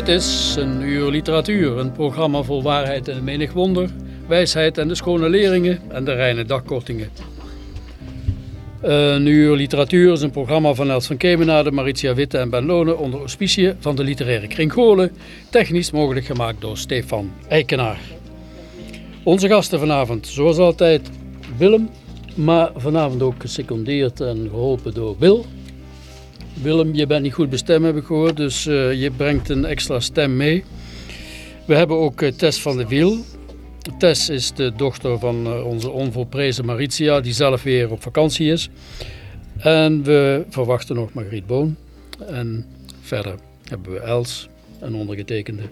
Dit is een uur literatuur, een programma vol waarheid en menig wonder, wijsheid en de schone leringen en de reine dagkortingen. Een uur literatuur is een programma van Els van Kemenade, Maritia Witte en Ben Lonen onder auspiciën van de literaire kring Goorlen, technisch mogelijk gemaakt door Stefan Eikenaar. Onze gasten vanavond, zoals altijd, Willem, maar vanavond ook gesecondeerd en geholpen door Wil. Willem, je bent niet goed bestemd, heb ik gehoord, dus eh, je brengt een extra stem mee. We hebben ook eh, Tess van de Wiel. Tess is de dochter van eh, onze onvolprezen Maritia, die zelf weer op vakantie is. En we verwachten nog Margriet Boon. En verder hebben we Els, een ondergetekende.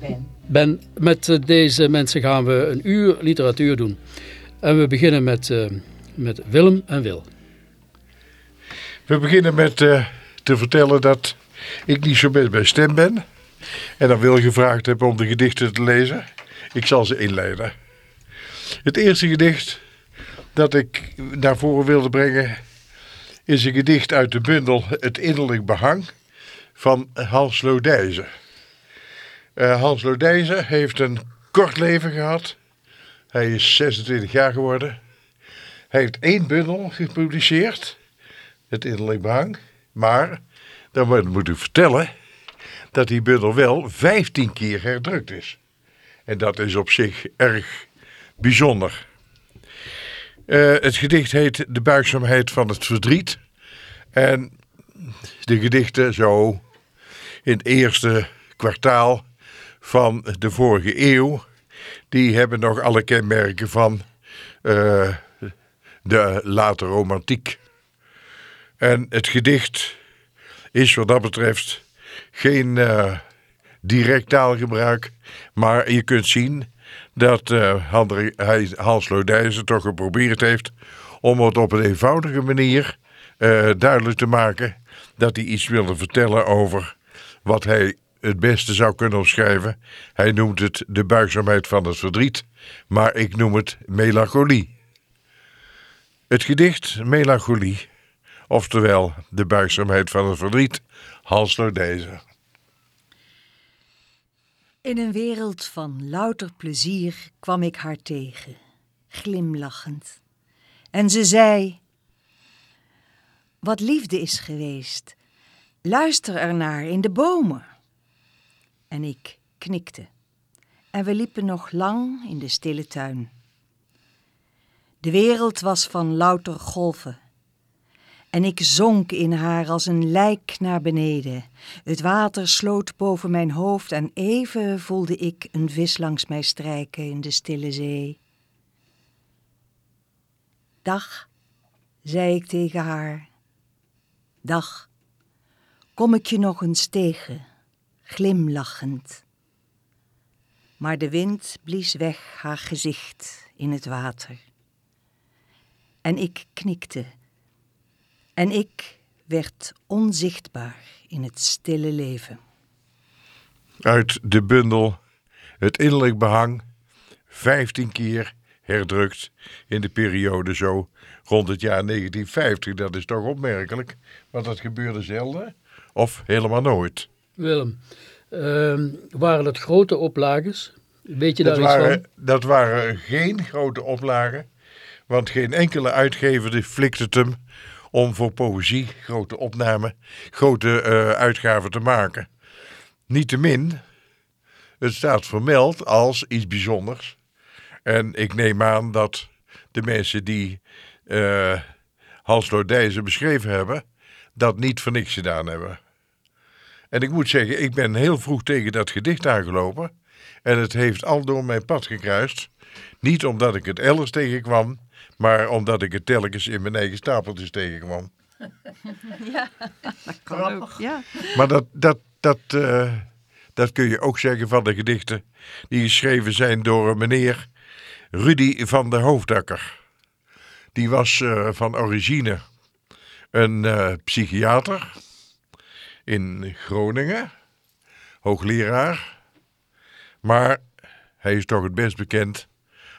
Ben. Ben, met deze mensen gaan we een uur literatuur doen. En we beginnen met, met Willem en Wil. We beginnen met eh, te vertellen dat ik niet zo best bij stem ben. En dan Wil gevraagd heb om de gedichten te lezen. Ik zal ze inleiden. Het eerste gedicht dat ik naar voren wilde brengen is een gedicht uit de bundel Het Innerlijk Behang van Hans Lodijzen. Eh, Hans Lodijzen heeft een kort leven gehad. Hij is 26 jaar geworden. Hij heeft één bundel gepubliceerd het innerlijk behang. Maar dan moet- ik vertellen dat die bundel wel 15 keer herdrukt is. En dat is op zich erg bijzonder. Eh, het gedicht heet De buigzaamheid van het verdriet. En de gedichten zo in het eerste kwartaal van de vorige eeuw, die hebben nog alle kenmerken van eh, de late romantiek. En het gedicht is wat dat betreft geen eh, direct taalgebruik, maar je kunt zien dat hij- Hans Lodijzen toch geprobeerd heeft om het op een eenvoudige manier eh, duidelijk te maken dat hij iets wilde vertellen over wat hij het beste zou kunnen omschrijven. Hij noemt het de buigzaamheid van het verdriet, maar ik noem het melancholie. Het gedicht Melancholie Oftewel, de buigzaamheid van het verdriet, Hans Lodijzen. In een wereld van louter plezier kwam ik haar tegen, glimlachend. En ze zei: Wat liefde is geweest, luister ernaar in de bomen. En ik knikte. En we liepen nog lang in de stille tuin. De wereld was van louter golven. En ik zonk in haar als een lijk naar beneden. Het water sloot boven mijn hoofd en even voelde ik een vis langs mij strijken in de stille zee. Dag, zei ik tegen haar. Dag, kom ik je nog eens tegen, glimlachend. Maar de wind blies weg haar gezicht in het water. En ik knikte. En ik werd onzichtbaar in het stille leven. Uit de bundel Het Innerlijk Behang, 15 keer herdrukt in de periode zo rond het jaar 1950. Dat is toch opmerkelijk, want dat gebeurde zelden of helemaal nooit. Willem, ehm, waren dat grote oplages? Weet je daar Dat iets waren, van? dat waren geen grote oplagen, Want geen enkele uitgever flikt het hem om voor poëzie grote opnamen, grote uh, uitgaven te maken. Niettemin, het staat vermeld als iets bijzonders. En ik neem aan dat de mensen die uh, Hans Lordijzen beschreven hebben, dat niet voor niks gedaan hebben. En ik moet zeggen, ik ben heel vroeg tegen dat gedicht aangelopen. En het heeft al door mijn pad gekruist. Niet omdat ik het elders tegenkwam, maar omdat ik het telkens in mijn eigen stapeltjes tegenkwam. Ja, dat kan ook. Ja. Maar dat, dat, dat, uh, dat kun je ook zeggen van de gedichten die geschreven zijn door een meneer Rudy van der Hoofdakker. Die was uh, van origine een uh, psychiater in Groningen, hoogleraar. Maar hij is toch het best bekend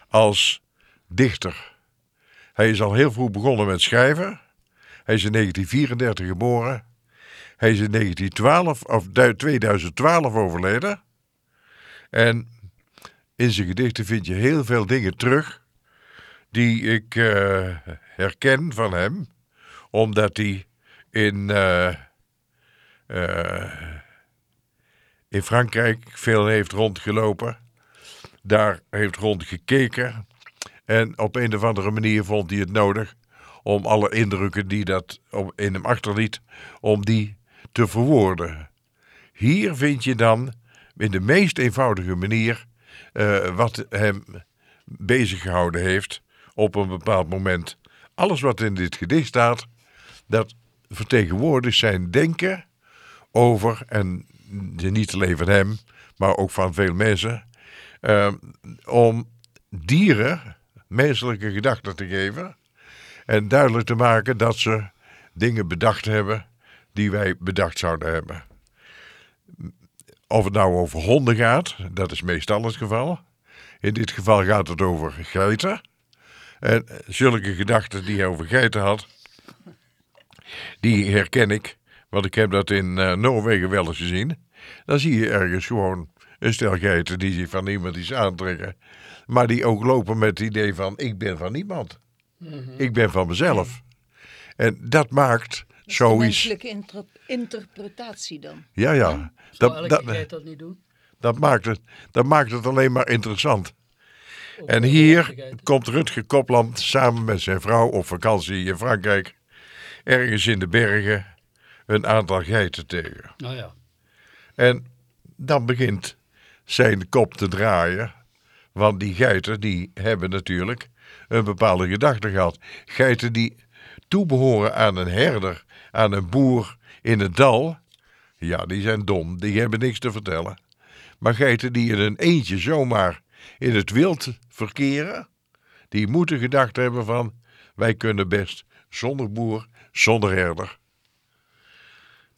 als dichter. Hij is al heel vroeg begonnen met schrijven. Hij is in 1934 geboren. Hij is in 1912 of 2012 overleden. En in zijn gedichten vind je heel veel dingen terug die ik uh, herken van hem, omdat hij in, uh, uh, in Frankrijk veel heeft rondgelopen, daar heeft rondgekeken en op een of andere manier vond hij het nodig om alle indrukken die dat in hem achterliet, om die te verwoorden. Hier vind je dan in de meest eenvoudige manier uh, wat hem bezig gehouden heeft op een bepaald moment. Alles wat in dit gedicht staat, dat vertegenwoordigt zijn denken over, en niet alleen van hem, maar ook van veel mensen, uh, om dieren menselijke gedachten te geven en duidelijk te maken dat ze dingen bedacht hebben die wij bedacht zouden hebben. Of het nou over honden gaat, dat is meestal het geval. In dit geval gaat het over geiten. En zulke gedachten die hij over geiten had, die herken ik. Want ik heb dat in uh, Noorwegen wel eens gezien. Dan zie je ergens gewoon een stel geiten die zich van iemand iets aantrekken. Maar die ook lopen met het idee van ik ben van niemand. Mm Ik ben van mezelf. En dat maakt dat zoiets... menselijke inter interpretatie dan. Ja, ja. Dat, dat, dat niet doen? Dat maakt, het, dat maakt het alleen maar interessant. En hier komt Rutger Kopland samen met zijn vrouw op vakantie in Frankrijk, ergens in de bergen, een aantal geiten tegen. Oh ja. En dan begint zijn kop te draaien, want die geiten die hebben natuurlijk een bepaalde gedachte gehad. Geiten die toebehoren aan een herder, aan een boer in het dal, ja, die zijn dom, die hebben niks te vertellen. Maar geiten die in een eentje zomaar in het wild verkeren, die moeten gedacht hebben van wij kunnen best zonder boer, zonder herder.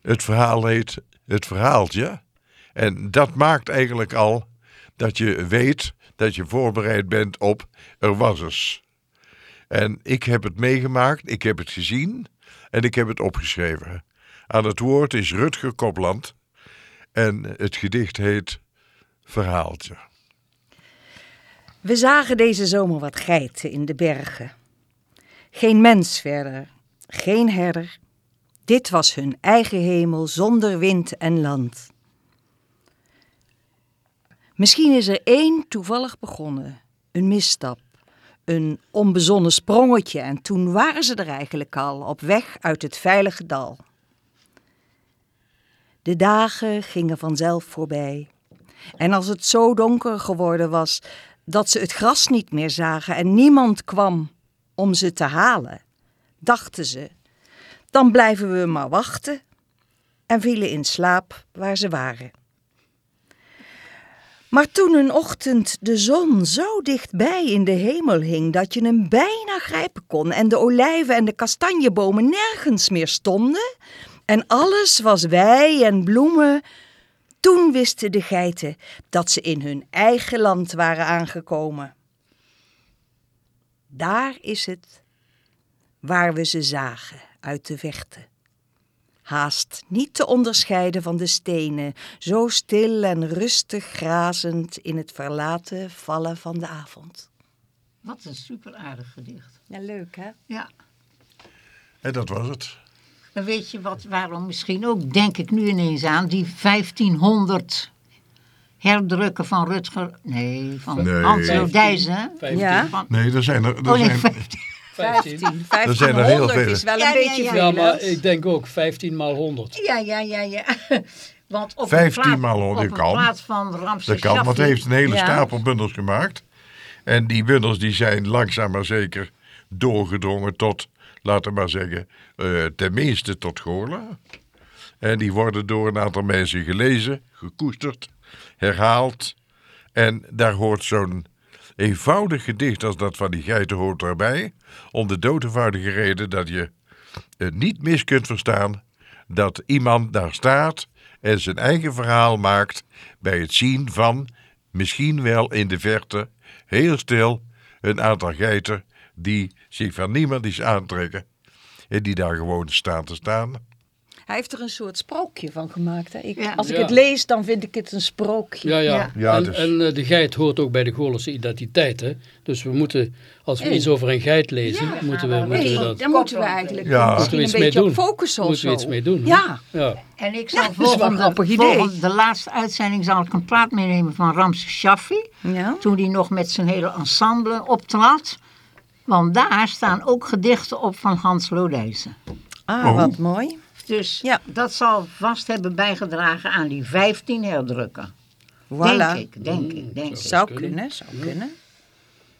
Het verhaal heet het verhaaltje. En dat maakt eigenlijk al dat je weet dat je voorbereid bent op er was eens. En ik heb het meegemaakt, ik heb het gezien en ik heb het opgeschreven. Aan het woord is Rutger Kopland en het gedicht heet Verhaaltje. We zagen deze zomer wat geiten in de bergen. Geen mens verder, geen herder. Dit was hun eigen hemel zonder wind en land. Misschien is er één toevallig begonnen, een misstap, een onbezonnen sprongetje en toen waren ze er eigenlijk al, op weg uit het veilige dal. De dagen gingen vanzelf voorbij. En als het zo donker geworden was dat ze het gras niet meer zagen en niemand kwam om ze te halen, dachten ze, dan blijven we maar wachten en vielen in slaap waar ze waren. Maar toen een ochtend de zon zo dichtbij in de hemel hing dat je hem bijna grijpen kon en de olijven en de kastanjebomen nergens meer stonden en alles was wei en bloemen, toen wisten de geiten dat ze in hun eigen land waren aangekomen. Daar is het waar we ze zagen uit de vechten. Haast niet te onderscheiden van de stenen, zo stil en rustig grazend in het verlaten vallen van de avond. Wat een super aardig gedicht. Ja, leuk hè? Ja. En dat was het. En weet je wat, waarom misschien ook, denk ik nu ineens aan, die 1500 herdrukken van Rutger, nee, van Nee. Hans? Vijftien. Ja. Nee, er zijn er, er oh nee, zijn, 15. 15. 15. Er zijn er heel 1500 veel. is wel een Ja, ja, beetje ja. veel. Ja, maar ik denk ook 15 maal 100. Ja, ja, ja, ja. Want op 15 een plaat, maal op kan. een plaat van Ramses dat kan, want hij heeft een hele Ja. stapel bundels gemaakt. En die bundels die zijn langzaam maar zeker doorgedrongen tot, laten we maar zeggen, eh tenminste tot Goorlen. En die worden door een aantal mensen gelezen, gekoesterd, herhaald. En daar hoort zo'n eenvoudig gedicht als dat van die geitenhoort erbij. Om de doodeenvoudige reden dat je het niet mis kunt verstaan dat iemand daar staat en zijn eigen verhaal maakt bij het zien van, misschien wel in de verte, heel stil, een aantal geiten die zich van niemand iets aantrekken en die daar gewoon staan te staan. Hij heeft er een soort sprookje van gemaakt. Hè? Ik, Ja. Als ik Ja. het lees, dan vind ik het een sprookje. Ja, ja. Ja. Ja, en dus- en eh, de geit hoort ook bij de Goorlense identiteit. Hè? Dus we moeten, als we Hey. iets over een geit lezen, Ja, moeten we, moeten we dat... daar moeten we eigenlijk Ja. Misschien we een iets mee beetje op doen. focussen Moeten we iets mee doen. Ja. ja. En ik zal een volgende, grappig idee. volgende, de laatste uitzending zal ik een plaat meenemen van Ramses Shaffi. Ja. Toen hij nog met zijn hele ensemble optrad. Want daar staan ook gedichten op van Hans Lodijzen. Ah, Oh. wat mooi. Dus Ja. dat zal vast hebben bijgedragen aan die 15 herdrukken. Voilà. Denk ik, denk ik, denk ik. Zou kunnen. zou kunnen.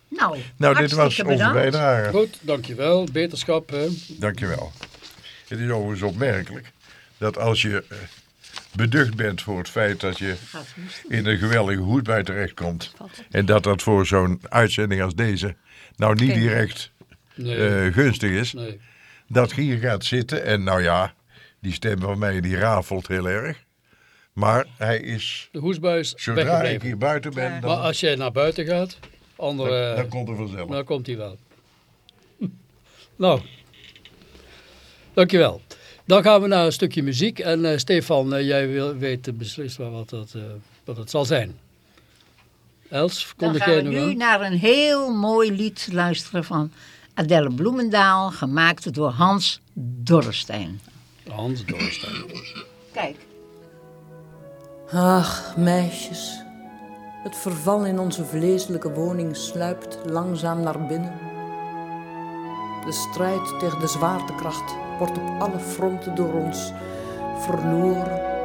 Nou, Nou, dit was onze bijdrage. Goed, dankjewel. Beterschap. Hè? Dankjewel. Het is overigens opmerkelijk dat als je eh, beducht bent voor het feit dat je in een geweldige hoedbij terechtkomt. En dat dat voor zo'n uitzending als deze nou niet direct Nee. eh, gunstig is. nee. Dat je hier gaat zitten en nou ja, die stem van mij die rafelt heel erg. Maar hij is, De hoesbuis zodra ik weggebleven. hier buiten ben, Maar dan, als jij naar buiten gaat, andere, dan, dan komt er vanzelf. dan komt hij wel. nou, dankjewel. Dan gaan we naar een stukje muziek. En eh, Stefan, eh, jij wil, weet beslist wel wat dat, eh, wat het zal zijn. Els, Dan kondig gaan jij we nog nu aan? naar een heel mooi lied luisteren van Adelle Bloemendaal, gemaakt door Hans Dorrestein. Hans Doorstein. Kijk. Ach, meisjes. Het verval in onze vleeselijke woning sluipt langzaam naar binnen. De strijd tegen de zwaartekracht wordt op alle fronten door ons verloren.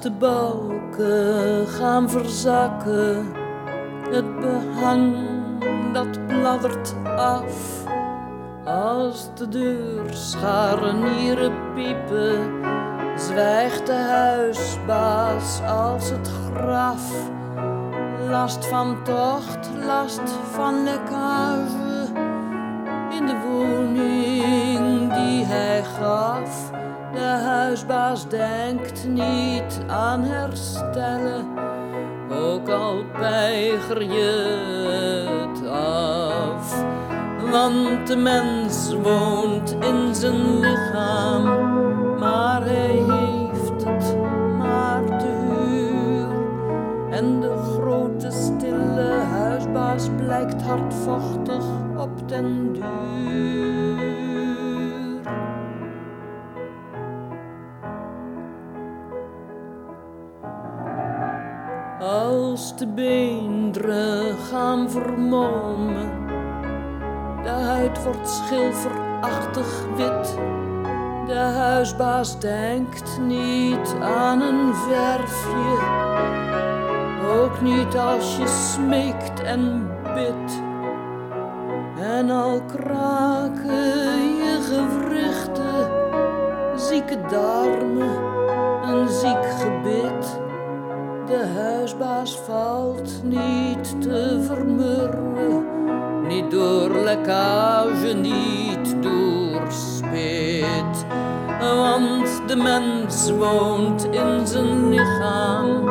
De balken gaan verzakken, het behang dat bladdert af. Als de deur scharnieren piepen, zwijgt de huisbaas als het graf. Last van tocht, last van lekkage in de woning die hij gaf. De huisbaas denkt niet aan herstellen, ook al peiger je het af. Want de mens woont in zijn lichaam, maar hij heeft het maar te huur. En de grote stille huisbaas blijkt hardvochtig op den duur. De beenderen gaan vermolmen, de huid wordt schilferachtig wit. De huisbaas denkt niet aan een verfje, ook niet als je smeekt en bidt. En al kraken je gewrichten, zieke darmen, De huisbaas valt niet te vermurwen, niet door lekkage, niet door spit. mens woont in zijn lichaam,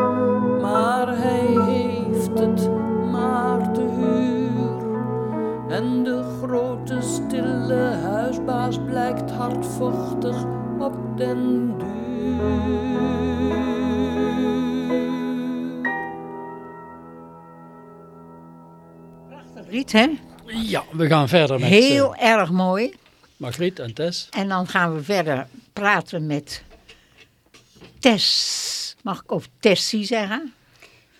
maar hij heeft het maar te huur. En de grote stille huisbaas blijkt hardvochtig op den duur. Hè? Ja, we gaan verder met Heel eh, erg mooi. Margriet en Tess. En dan gaan we verder praten met Tess. Mag ik of Tessie zeggen?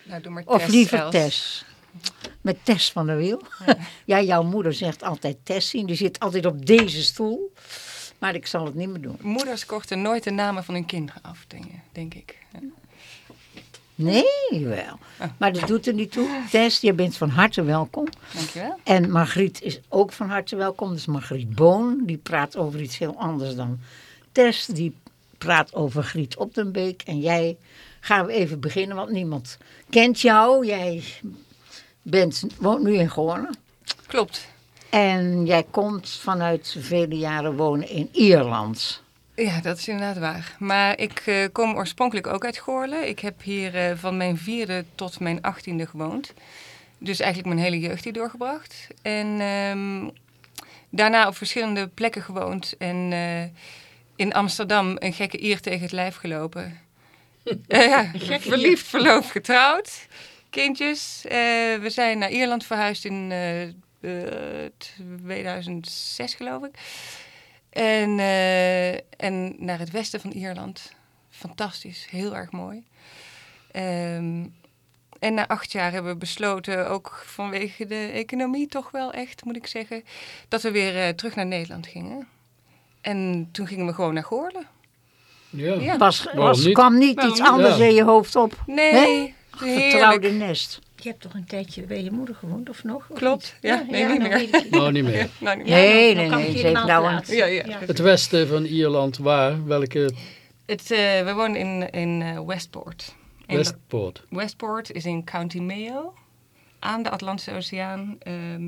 Nou, doe maar Of liever Els. Tess? Met Tess van der Wiel. Ja. jouw moeder zegt altijd Tessie. Die zit altijd op deze stoel. Maar ik zal het niet meer doen. Moeders kochten nooit de namen van hun kinderen af, denk, denk ik. Nee, wel. Maar dat doet er niet toe. Tess, je bent van harte welkom. Dankjewel. En Margriet is ook van harte welkom. Dus Margriet Boon, die praat over iets heel anders dan Tess. Die praat over Griet op den Beek. En jij gaan we even beginnen, want niemand kent jou. Jij bent, woont nu in Goorlen. Klopt. En jij komt vanuit vele jaren wonen in Ierland. Ja, dat is inderdaad waar. Maar ik eh, kom oorspronkelijk ook uit Goorlen. Ik heb hier eh, van mijn vierde tot mijn achttiende gewoond. Dus eigenlijk mijn hele jeugd hier doorgebracht. En ehm, daarna op verschillende plekken gewoond. En eh, in Amsterdam een gekke Ier tegen het lijf gelopen. Ja, verliefd, verloofd, getrouwd. Kindjes. We zijn naar Ierland verhuisd in eh, eh, 2006 geloof ik. En, eh, en naar het westen van Ierland. Fantastisch, heel erg mooi. Ehm, en na acht jaar hebben we besloten, ook vanwege de economie toch wel echt, moet ik zeggen, dat we weer eh, terug naar Nederland gingen. En toen gingen we gewoon naar Goorlen. Ja. Ja. Was, was, niet? kwam niet Waarom iets niet? anders Ja. in je hoofd op. Nee, Vertrouwde heerlijk. nest. Je hebt toch een tijdje bij je moeder gewoond, of nog? Of Klopt, ja, nee, niet meer. ik. Nou, niet meer. Nou, niet meer. Nee, nee, nee. Ze heeft nou een... Ja, ja. Het westen van Ierland, waar? Welke Het, eh, we wonen in, in eh, Westport. En dat- Westpoort? Westport is in County Mayo, aan de Atlantische Oceaan. Ehm,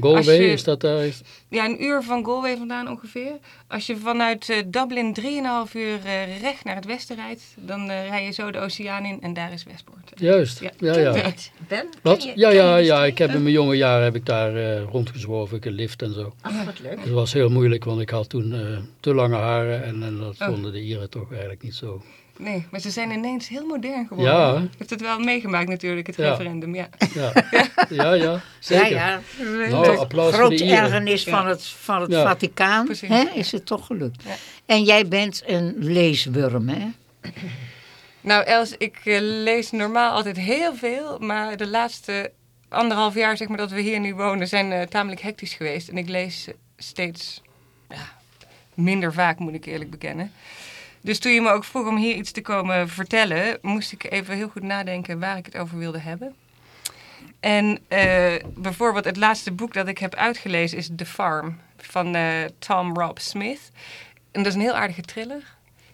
Galway, je- is dat daar? ja, een uur van Galway vandaan ongeveer. Als je vanuit eh, Dublin 3,5 uur eh, recht naar het westen rijdt, dan eh, rij je zo de oceaan in en daar is Westport. Juist, Ja. ja. Ben? Wat? je- Ja, ja, ja. Ik heb in mijn jonge jaren heb ik daar eh, rondgezworven, gelift en zo. Ach, wat leuk. Het was heel moeilijk, want ik had toen eh, te lange haren en, en dat Oh. vonden de Ieren toch eigenlijk niet zo. Nee, maar ze zijn ineens heel modern geworden. Ja? Je hebt het wel meegemaakt natuurlijk, het Ja. referendum. Ja. Ja, ja, ja zeker. Ja, ja. Nou, applaus voor de Grote Ieren. ergernis van het, van het Ja. Vaticaan hè, is het toch gelukt. Ja. En jij bent een leeswurm, hè? Nou Els, ik eh, lees normaal altijd heel veel, maar de laatste anderhalf jaar zeg maar dat we hier nu wonen zijn eh, tamelijk hectisch geweest. En ik lees steeds ja, minder vaak, moet ik eerlijk bekennen. Dus toen je me ook vroeg om hier iets te komen vertellen, moest ik even heel goed nadenken waar ik het over wilde hebben. En eh, bijvoorbeeld het laatste boek dat ik heb uitgelezen is The Farm van eh, Tom Rob Smith. En dat is een heel aardige thriller.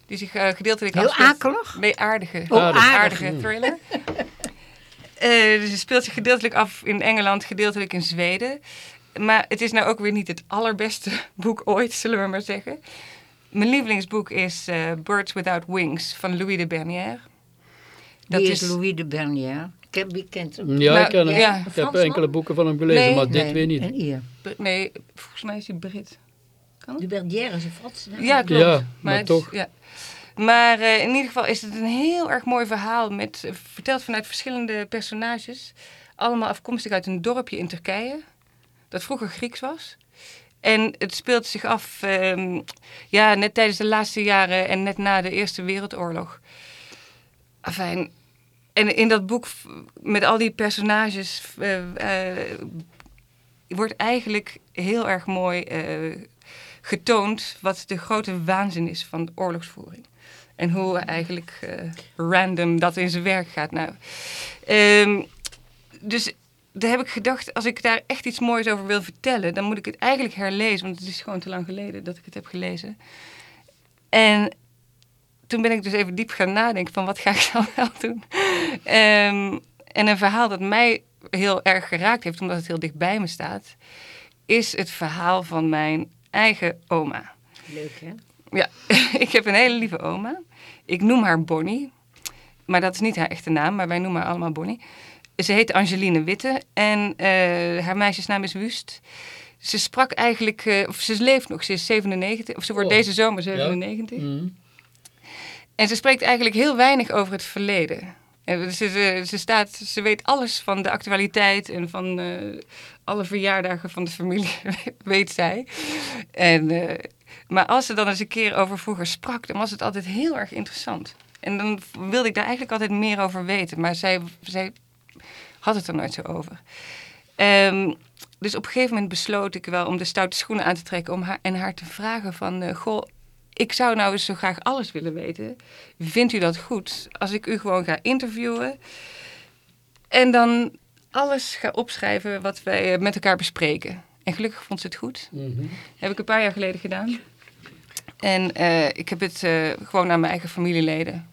Die zich eh, gedeeltelijk Heel afspeelt- akelig? Nee, aardige. Oh, Aardig. aardige. aardige thriller. Dus het speelt zich gedeeltelijk af in Engeland, gedeeltelijk in Zweden. Maar het is nou ook weer niet het allerbeste boek ooit, zullen we maar zeggen. Mijn lievelingsboek is eh, Birds Without Wings van Louis de Bernière. Dat Wie is Louis de Bernière? Ik heb, wie kent hem? Ja, Nou, ik ken hem. ja. Ik heb enkele boeken van hem gelezen, Nee. maar dit Nee, weer niet. Een Ier. Br- Nee, volgens mij is hij Brit. De Berdière is een Frans. Ja, klopt. Ja, maar het- toch. Ja. Maar eh, in ieder geval is het een heel erg mooi verhaal. Met, eh, verteld vanuit verschillende personages. Allemaal afkomstig uit een dorpje in Turkije. Dat vroeger Grieks was. En het speelt zich af ehm, ja, net tijdens de laatste jaren en net na de Eerste Wereldoorlog. Afijn. En in dat boek met al die personages eh, eh, wordt eigenlijk heel erg mooi eh, getoond wat de grote waanzin is van de oorlogsvoering. En hoe eigenlijk random dat in zijn werk gaat. Nou, ehm, dus daar heb ik gedacht, als ik daar echt iets moois over wil vertellen, dan moet ik het eigenlijk herlezen, want het is gewoon te lang geleden dat ik het heb gelezen. En toen ben ik dus even diep gaan nadenken van wat ga ik dan wel doen. Ehm, en een verhaal dat mij heel erg geraakt heeft, omdat het heel dicht bij me staat, is het verhaal van mijn eigen oma. Leuk, hè? Ja, ik heb een hele lieve oma. Ik noem haar Bonnie. Maar dat is niet haar echte naam, maar wij noemen haar allemaal Bonnie. Ze heet Angeline Witte en uh, haar meisjesnaam is Wust. Ze sprak eigenlijk, uh, of ze leeft nog, ze is 97, of ze wordt oh. deze zomer 97. Ja. Mm. En ze spreekt eigenlijk heel weinig over het verleden. En ze, ze, ze, staat, ze weet alles van de actualiteit en van uh, alle verjaardagen van de familie, weet zij. En, uh, maar als ze dan eens een keer over vroeger sprak, dan was het altijd heel erg interessant. En dan wilde ik daar eigenlijk altijd meer over weten. Maar zij, zij had het er nooit zo over. Um, dus op een gegeven moment besloot ik wel om de stoute schoenen aan te trekken om haar, en haar te vragen van... Uh, goh, ik zou nou eens zo graag alles willen weten. Vindt u dat goed als ik u gewoon ga interviewen en dan alles ga opschrijven wat wij eh, met elkaar bespreken? En gelukkig vond ze het goed. Mm Heb ik een paar jaar geleden gedaan. En uh, ik heb het uh, gewoon aan mijn eigen familieleden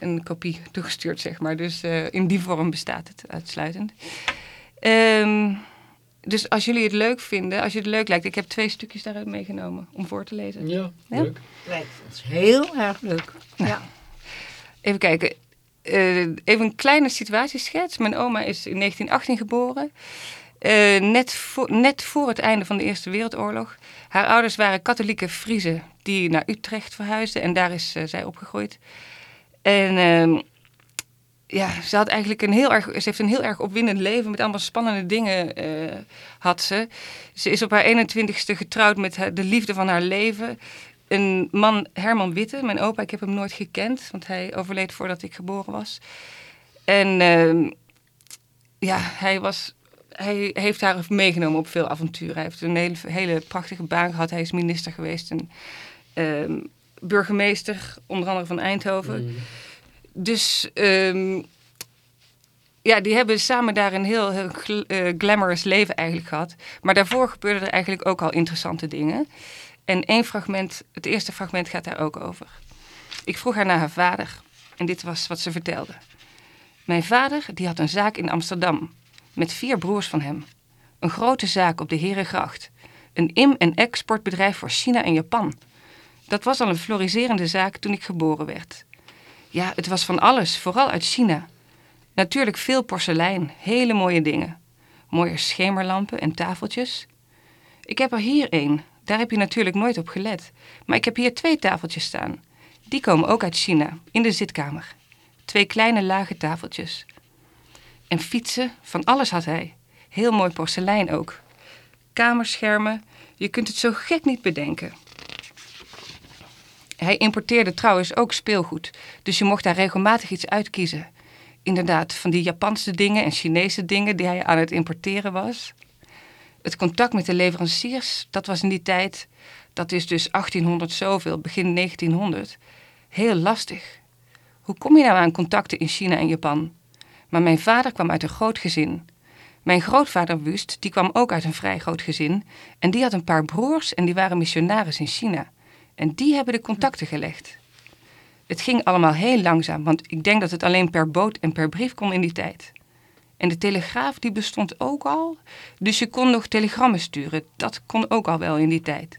een kopie toegestuurd, zeg maar. Dus uh, in die vorm bestaat het uitsluitend. Um, dus als jullie het leuk vinden, als je het leuk lijkt, ik heb twee stukjes daaruit meegenomen om voor te lezen. Ja, ja? leuk. Lijkt ons heel erg leuk. Nou, ja. Even kijken. Uh, even een kleine situatieschets. Mijn oma is in 1918 geboren. Uh, net, voor, net voor het einde van de Eerste Wereldoorlog. Haar ouders waren katholieke Friese die naar Utrecht verhuisden en daar is uh, zij opgegroeid. En ehm, ja, ze had eigenlijk een heel erg, ze heeft een heel erg opwindend leven met allemaal spannende dingen uh, had ze. Ze is op haar 21ste getrouwd met de liefde van haar leven. Een man, Herman Witte, mijn opa, ik heb hem nooit gekend, want hij overleed voordat ik geboren was. En uh, ja, hij was hij heeft haar meegenomen op veel avonturen. Hij heeft een hele, hele prachtige baan gehad. Hij is minister geweest en uh, burgemeester, onder andere van Eindhoven. Mm. Dus um, ja, die hebben samen daar een heel, heel uh, glamorous leven eigenlijk gehad. Maar daarvoor gebeurden er eigenlijk ook al interessante dingen. En één fragment, het eerste fragment gaat daar ook over. Ik vroeg haar naar haar vader en dit was wat ze vertelde. Mijn vader die had een zaak in Amsterdam met vier broers van hem. Een grote zaak op de Herengracht. Een im- en exportbedrijf voor China en Japan. Dat was al een floriserende zaak toen ik geboren werd. Ja, het was van alles, vooral uit China. Natuurlijk veel porselein, hele mooie dingen. Mooie schemerlampen en tafeltjes. Ik heb er hier één, daar heb je natuurlijk nooit op gelet. Maar ik heb hier twee tafeltjes staan. Die komen ook uit China, in de zitkamer. Twee kleine lage tafeltjes. En fietsen, van alles had hij. Heel mooi porselein ook. Kamerschermen, je kunt het zo gek niet bedenken. Hij importeerde trouwens ook speelgoed, dus je mocht daar regelmatig iets uitkiezen. Inderdaad, van die Japanse dingen en Chinese dingen die hij aan het importeren was. Het contact met de leveranciers, dat was in die tijd, dat is dus 1800 zoveel, begin 1900, heel lastig. Hoe kom je nou aan contacten in China en Japan? Maar mijn vader kwam uit een groot gezin. Mijn grootvader Wust, die kwam ook uit een vrij groot gezin. En die had een paar broers en die waren missionaris in China. En die hebben de contacten gelegd. Het ging allemaal heel langzaam, want ik denk dat het alleen per boot en per brief kon in die tijd. En de telegraaf die bestond ook al, dus je kon nog telegrammen sturen. Dat kon ook al wel in die tijd.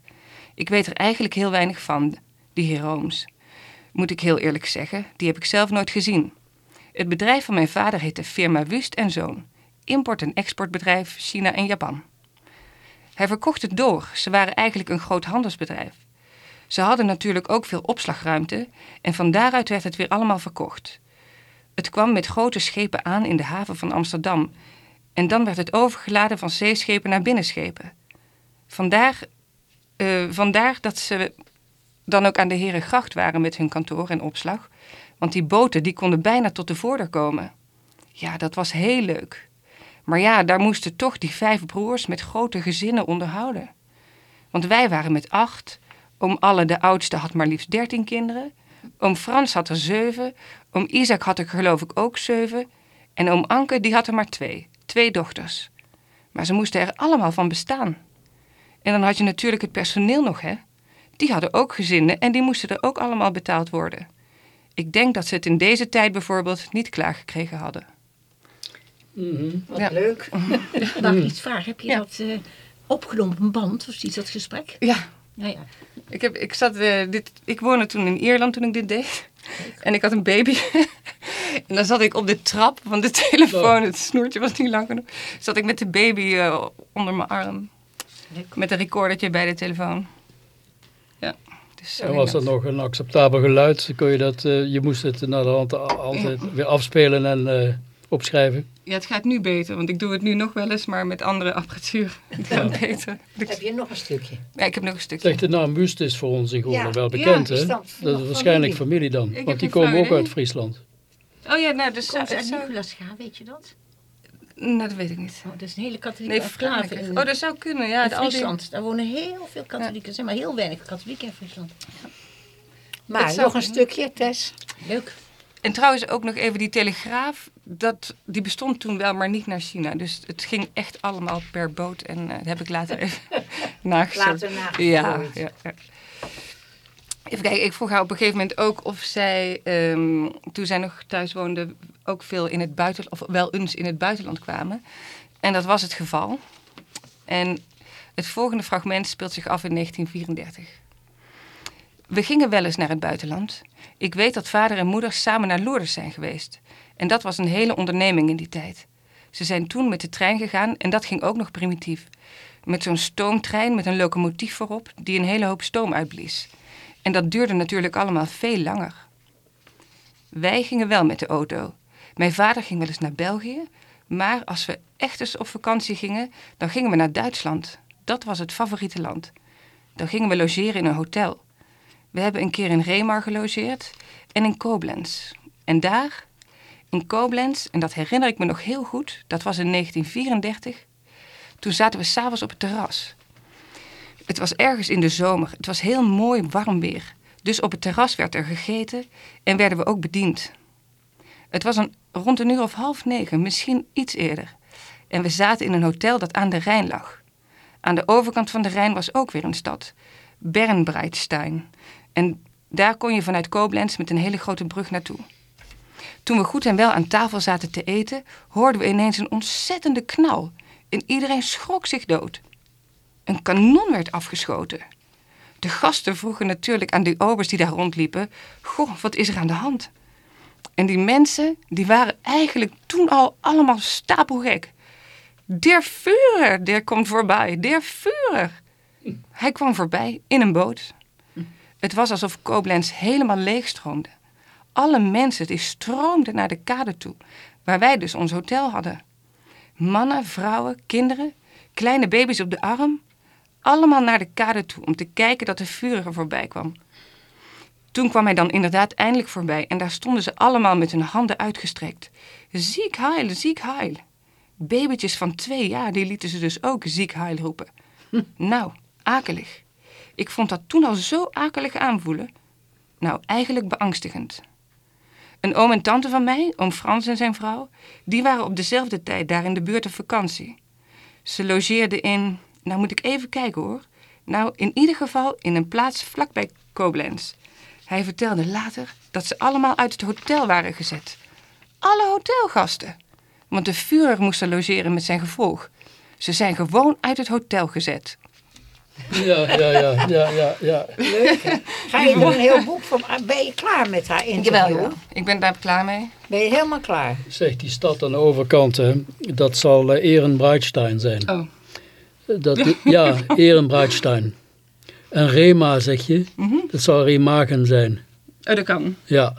Ik weet er eigenlijk heel weinig van, die heer Rooms. Moet ik heel eerlijk zeggen, die heb ik zelf nooit gezien. Het bedrijf van mijn vader heette Firma Wust en Zoon. Import- en exportbedrijf China en Japan. Hij verkocht het door. Ze waren eigenlijk een groot handelsbedrijf. Ze hadden natuurlijk ook veel opslagruimte en van daaruit werd het weer allemaal verkocht. Het kwam met grote schepen aan in de haven van Amsterdam en dan werd het overgeladen van zeeschepen naar binnenschepen. Vandaar, uh, vandaar dat ze dan ook aan de Herengracht waren met hun kantoor en opslag, want die boten die konden bijna tot de voordeur komen. Ja, dat was heel leuk. Maar ja, daar moesten toch die vijf broers met grote gezinnen onderhouden. Want wij waren met acht, Oom Alle, de oudste, had maar liefst dertien kinderen. Oom Frans had er zeven. Oom Isaac had er geloof ik ook zeven. En oom Anke, die had er maar twee. Twee dochters. Maar ze moesten er allemaal van bestaan. En dan had je natuurlijk het personeel nog, hè? Die hadden ook gezinnen en die moesten er ook allemaal betaald worden. Ik denk dat ze het in deze tijd bijvoorbeeld niet klaargekregen hadden. Mm -hmm. Wat ja. leuk. Mag ik iets vragen? Heb je ja. dat uh, opgenomen op een band, of iets dat gesprek? Ja, ja. Ik, heb, ik, zat, eh, dit, ik woonde toen in Ierland toen ik dit deed. En ik had een baby. en dan zat ik op de trap van de telefoon. Het snoertje was niet lang genoeg. Zat ik met de baby eh, onder mijn arm. Met een recordertje bij de telefoon. Ja. Dus En was dat nog een acceptabel geluid? Kon je, dat, eh, je moest het naar de hand altijd weer afspelen en eh, opschrijven. Ja, het gaat nu beter, want ik doe het nu nog wel eens, maar met andere apparatuur. Het gaat beter. Heb je nog een stukje? Ja, ik heb nog een stukje. Zeg, de naam Wust is voor ons in Ja, wel bekend, ja, hè? dat is waarschijnlijk familie? familie dan. Want die komen ook uit Friesland. Oh ja, nou, dus Komt uit zou... Nicolasga, weet je dat? Nou, dat weet ik niet. Oh, dat is een hele katholieke Nee, enclave in, Oh, dat zou kunnen, ja. in die- Friesland. Daar wonen heel veel katholieken. Er zijn maar heel weinig katholieken in Friesland. Maar nog een stukje, Tess. Leuk. En trouwens ook nog even die telegraaf, dat, die bestond toen wel, maar niet naar China. Dus het ging echt allemaal per boot en eh, dat heb ik later even nagezocht. Later. Ja, ja, ja. Even kijken, ik vroeg haar op een gegeven moment ook of zij, ehm, toen zij nog thuis woonde, ook veel in het buitenland, of wel eens in het buitenland kwamen. En dat was het geval. En het volgende fragment speelt zich af in 1934. We gingen wel eens naar het buitenland. Ik weet dat vader en moeder samen naar Lourdes zijn geweest. En dat was een hele onderneming in die tijd. Ze zijn toen met de trein gegaan en dat ging ook nog primitief. Met zo'n stoomtrein met een locomotief voorop die een hele hoop stoom uitblies. En dat duurde natuurlijk allemaal veel langer. Wij gingen wel met de auto. Mijn vader ging wel eens naar België. Maar als we echt eens op vakantie gingen, dan gingen we naar Duitsland. Dat was het favoriete land. Dan gingen we logeren in een hotel. We hebben een keer in Remar gelogeerd en in Koblenz. En daar, in Koblenz, en dat herinner ik me nog heel goed, dat was in 1934. Toen zaten we s'avonds op het terras. Het was ergens in de zomer. Het was heel mooi warm weer. Dus op het terras werd er gegeten en werden we ook bediend. Het was een, rond een uur of half negen, misschien iets eerder. En we zaten in een hotel dat aan de Rijn lag. Aan de overkant van de Rijn was ook weer een stad, Bernbreitstein. En daar kon je vanuit Koblenz met een hele grote brug naartoe. Toen we goed en wel aan tafel zaten te eten, hoorden we ineens een ontzettende knal. En iedereen schrok zich dood. Een kanon werd afgeschoten. De gasten vroegen natuurlijk aan die obers die daar rondliepen: Goh, wat is er aan de hand? En die mensen, die waren eigenlijk toen al allemaal stapelgek. Der Führer, der komt voorbij. Der Führer. Hij kwam voorbij in een boot. Het was alsof Koblenz helemaal leegstroomde. Alle mensen die stroomden naar de kade toe, waar wij dus ons hotel hadden. Mannen, vrouwen, kinderen, kleine baby's op de arm. Allemaal naar de kade toe om te kijken dat de Führer voorbij kwam. Toen kwam hij dan inderdaad eindelijk voorbij en daar stonden ze allemaal met hun handen uitgestrekt. Ziek heil, ziek heil. Babytjes van twee jaar, die lieten ze dus ook ziek heil roepen. Nou, akelig. Ik vond dat toen al zo akelig aanvoelen. Nou, eigenlijk beangstigend. Een oom en tante van mij, oom Frans en zijn vrouw, die waren op dezelfde tijd daar in de buurt op vakantie. Ze logeerden in, nou moet ik even kijken hoor. Nou, in ieder geval in een plaats vlakbij Koblenz. Hij vertelde later dat ze allemaal uit het hotel waren gezet. Alle hotelgasten. Want de Führer moest er logeren met zijn gevolg. Ze zijn gewoon uit het hotel gezet. Ja, ja, ja, ja, ja, ja. Ga je er een heel boek van... Ben je klaar met haar interview? Ik ben daar klaar mee. Ben je helemaal klaar? Zeg, die stad aan de overkant, hè, dat zal uh, Ehrenbreitstein zijn. Oh. Dat, ja, Ehrenbreitstein. En Rema, zeg je, dat zal Remagen zijn. Oh, dat kan. Ja,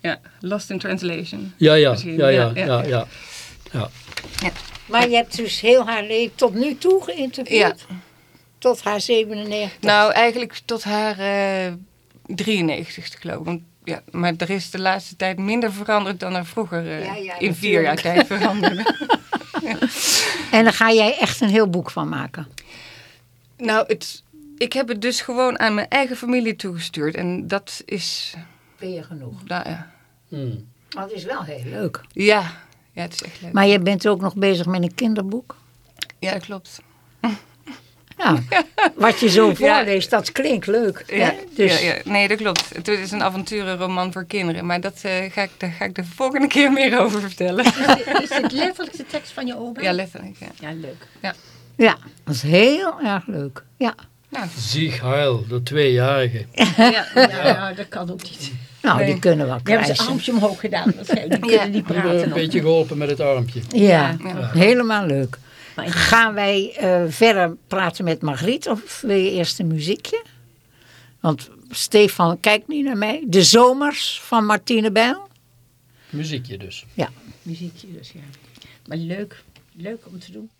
Ja, lost in translation. ja, ja, ja, ja, ja, ja, ja. ja. Maar je hebt dus heel haar leven tot nu toe geïnterviewd? Ja. Tot haar 97? Nou, eigenlijk tot haar eh 93 geloof ik. Want, ja, maar er is de laatste tijd minder veranderd dan er vroeger eh, Ja, ja, in vier jaar tijd veranderde. En daar ga jij echt een heel boek van maken? nou, het, ik heb het dus gewoon aan mijn eigen familie toegestuurd. En dat is, Ben je genoeg? nou ja. Hmm. Maar het is wel heel leuk. Ja, ja het is echt leuk. Maar je bent ook nog bezig met een kinderboek? Ja, dat klopt. Ja, wat je zo voorleest, dat klinkt leuk. Ja, hè? Dus, ja, ja, nee, dat klopt. Het is een avonturenroman voor kinderen. Maar dat, eh, ga ik, daar ga ik de volgende keer meer over vertellen. Is dit letterlijk de tekst van je oma? ja, letterlijk. Ja. Ja, leuk. ja, dat is heel erg leuk. Ja. Zieg Heil, de tweejarige. Ja, ja, ja, dat kan ook niet. Nou, Nee. die kunnen wel Die hebben ze armpje omhoog gedaan. Dat Die kunnen niet Een praten. nog. beetje geholpen met het armpje. Ja, Ja. helemaal leuk. Gaan wij eh, verder praten met Margriet of wil je eerst een muziekje? Want Stefan kijkt niet naar mij. De Zomers van Martine Bijl. Muziekje dus. Muziekje dus, ja. Maar leuk. Leuk om te doen.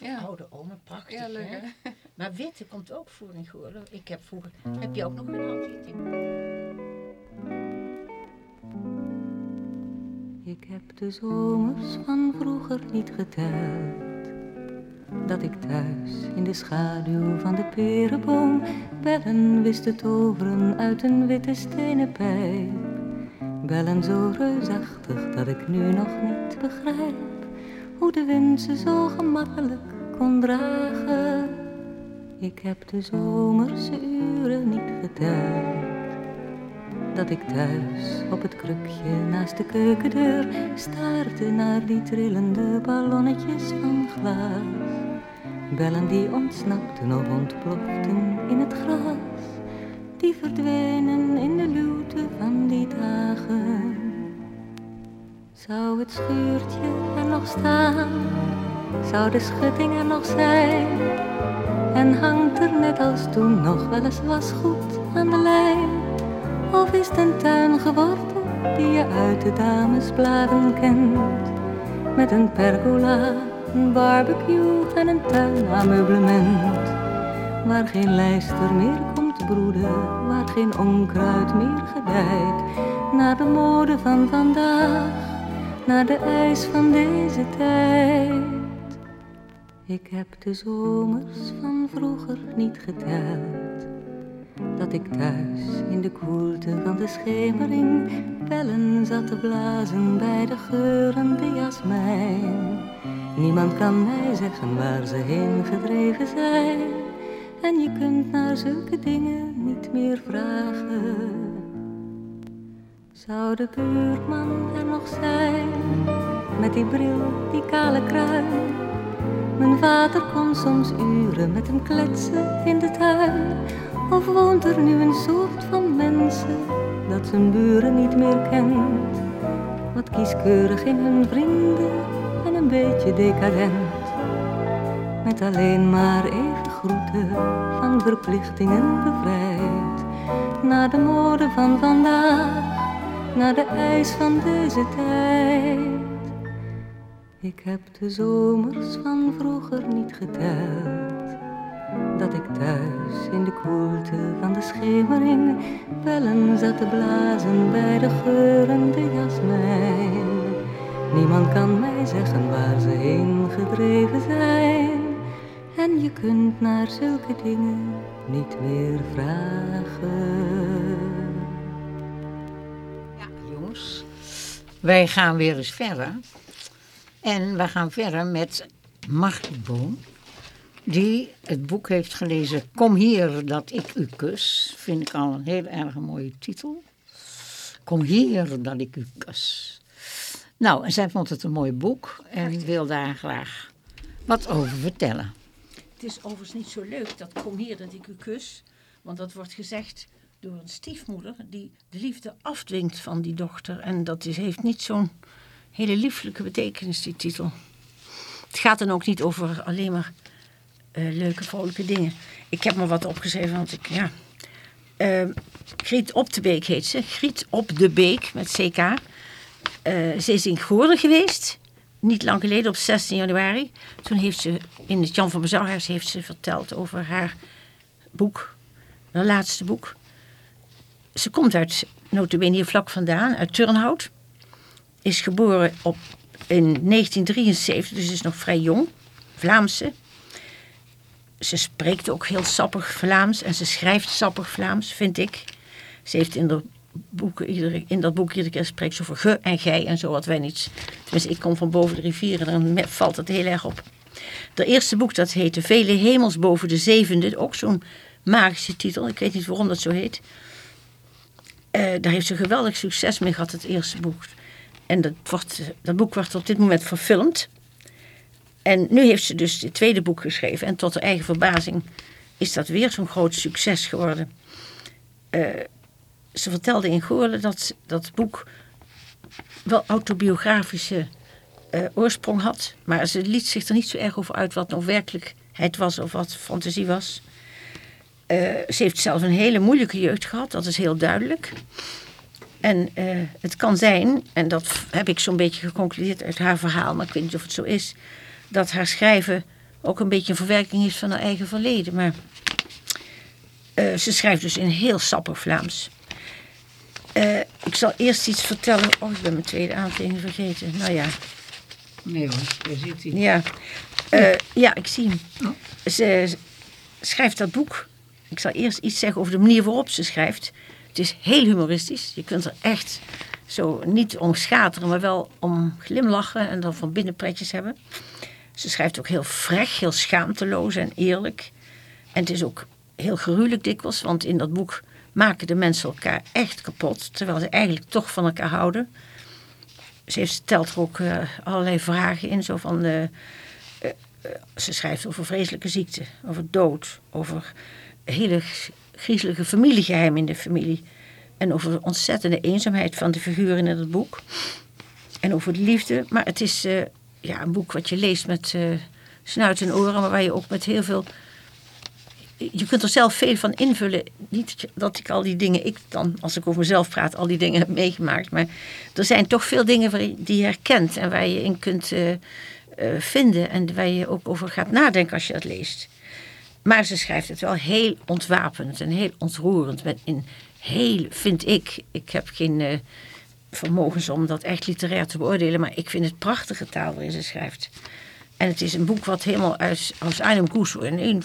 Ja. Oude oma, prachtig. Ja, leuk, hè? hè? Maar witte komt ook voor in Goorlen. Ik heb vroeger... Heb je ook nog een handtekening? Ik heb de zomers van vroeger niet geteld. Dat ik thuis in de schaduw van de perenboom bellen wist te toveren uit een witte stenen pijp. Bellen zo reusachtig dat ik nu nog niet begrijp hoe de wind ze zo gemakkelijk kon dragen. Ik heb de zomerse uren niet geteld dat ik thuis op het krukje naast de keukendeur staarde naar die trillende ballonnetjes van glas. Bellen die ontsnapten of ontploften in het gras, die verdwenen in de luwte van die dagen. Zou het schuurtje er nog staan? Zou de schutting er nog zijn? En hangt er net als toen nog wel eens wasgoed aan de lijn? Of is het een tuin geworden die je uit de damesbladen kent? Met een pergola, een barbecue en een tuinameublement. Waar geen lijster meer komt broeden, waar geen onkruid meer gedijt. Naar de mode van vandaag, naar de ijs van deze tijd. Ik heb de zomers van vroeger niet geteld dat ik thuis in de koelte van de schemering bellen zat te blazen bij de geurende jasmijn. Niemand kan mij zeggen waar ze heen gedreven zijn en je kunt naar zulke dingen niet meer vragen. Zou de buurman er nog zijn met die bril, die kale kruin? Mijn vader kon soms uren met hem kletsen in de tuin. Of woont er nu een soort van mensen dat zijn buren niet meer kent? Wat kieskeurig in hun vrienden en een beetje decadent. Met alleen maar even groeten van verplichtingen bevrijd. Naar de mode van vandaag, naar de ijs van deze tijd. Ik heb de zomers van vroeger niet geteld. Dat ik thuis in de koelte van de schemering bellen zat te blazen bij de geurende jasmijn. Niemand kan mij zeggen waar ze heen gedreven zijn. En je kunt naar zulke dingen niet meer vragen. Ja, jongens. Wij gaan weer eens verder. En we gaan verder met Margriet Boom. Die het boek heeft gelezen Kom hier dat ik u kus. Vind ik al een heel erg mooie titel. Kom hier dat ik u kus. Nou, en zij vond het een mooi boek en wil daar graag wat over vertellen. Het is overigens niet zo leuk dat kom hier dat ik u kus. Want dat wordt gezegd door een stiefmoeder die de liefde afdwingt van die dochter. En dat is, heeft niet zo'n hele lieflijke betekenis, die titel. Het gaat dan ook niet over alleen maar eh, leuke, vrolijke dingen. Ik heb maar wat opgeschreven, want ik, ja... Eh, Griet op de Beek heet ze. Griet op de Beek, met CK. Eh, ze is in Goorlen geweest, niet lang geleden, op 16 januari. Toen heeft ze in het Jan van Bezouwhuis heeft ze verteld over haar boek, haar laatste boek. Ze komt uit, notabene hier vlak vandaan, uit Turnhout. Is geboren op, in 1973, dus is nog vrij jong. Vlaamse. Ze spreekt ook heel sappig Vlaams en ze schrijft sappig Vlaams, vind ik. Ze heeft in, de boeken, iedere, in dat boek iedere keer spreekt over ge en gij en zo, wat wij niet... Tenminste, ik kom van boven de rivier en dan valt dat heel erg op. Het eerste boek dat heette Vele hemels boven de zevende, ook zo'n magische titel. Ik weet niet waarom dat zo heet. Eh, daar heeft ze geweldig succes mee gehad, het eerste boek. En dat, wordt, dat boek wordt op dit moment verfilmd. En nu heeft ze dus het tweede boek geschreven. En tot haar eigen verbazing is dat weer zo'n groot succes geworden. Eh, ze vertelde in Goorlen dat dat boek wel autobiografische eh, oorsprong had. Maar ze liet zich er niet zo erg over uit wat nou werkelijkheid was of wat fantasie was. Eh, ze heeft zelf een hele moeilijke jeugd gehad, dat is heel duidelijk. En het kan zijn, en dat heb ik zo'n beetje geconcludeerd uit haar verhaal, maar ik weet niet of het zo is, dat haar schrijven ook een beetje een verwerking is van haar eigen verleden. Maar eh, ze schrijft dus in heel sappig Vlaams. Eh, ik zal eerst iets vertellen. Oh, ik ben mijn tweede aantekening vergeten. Nou ja, Nee hoor, daar zit hij. ja. Eh, ja, ik zie hem. Ze schrijft dat boek. Ik zal eerst iets zeggen over de manier waarop ze schrijft. Het is heel humoristisch. Je kunt er echt zo niet om schateren, maar wel om glimlachen en dan van binnen pretjes hebben. Ze schrijft ook heel frech, heel schaamteloos en eerlijk. En het is ook heel gruwelijk dikwijls, want in dat boek maken de mensen elkaar echt kapot, terwijl ze eigenlijk toch van elkaar houden. Ze stelt er ook eh, allerlei vragen in, zo van... eh, eh, ze schrijft over vreselijke ziekte, over dood, over hele griezelige familiegeheimen in de familie. En over de ontzettende eenzaamheid van de figuren in het boek. En over de liefde. Maar het is ja, een boek wat je leest met eh, snuit en oren, maar waar je ook met heel veel. Je kunt er zelf veel van invullen. Niet dat ik al die dingen, ik dan, als ik over mezelf praat, al die dingen heb meegemaakt. Maar er zijn toch veel dingen die je herkent en waar je in kunt eh, eh, vinden. En waar je ook over gaat nadenken als je dat leest. Maar ze schrijft het wel heel ontwapend en heel ontroerend. Met in heel, vind ik, ik heb geen vermogens om dat echt literair te beoordelen, maar ik vind het prachtige taal waarin ze schrijft. En het is een boek wat helemaal uit, aus einem Guss in één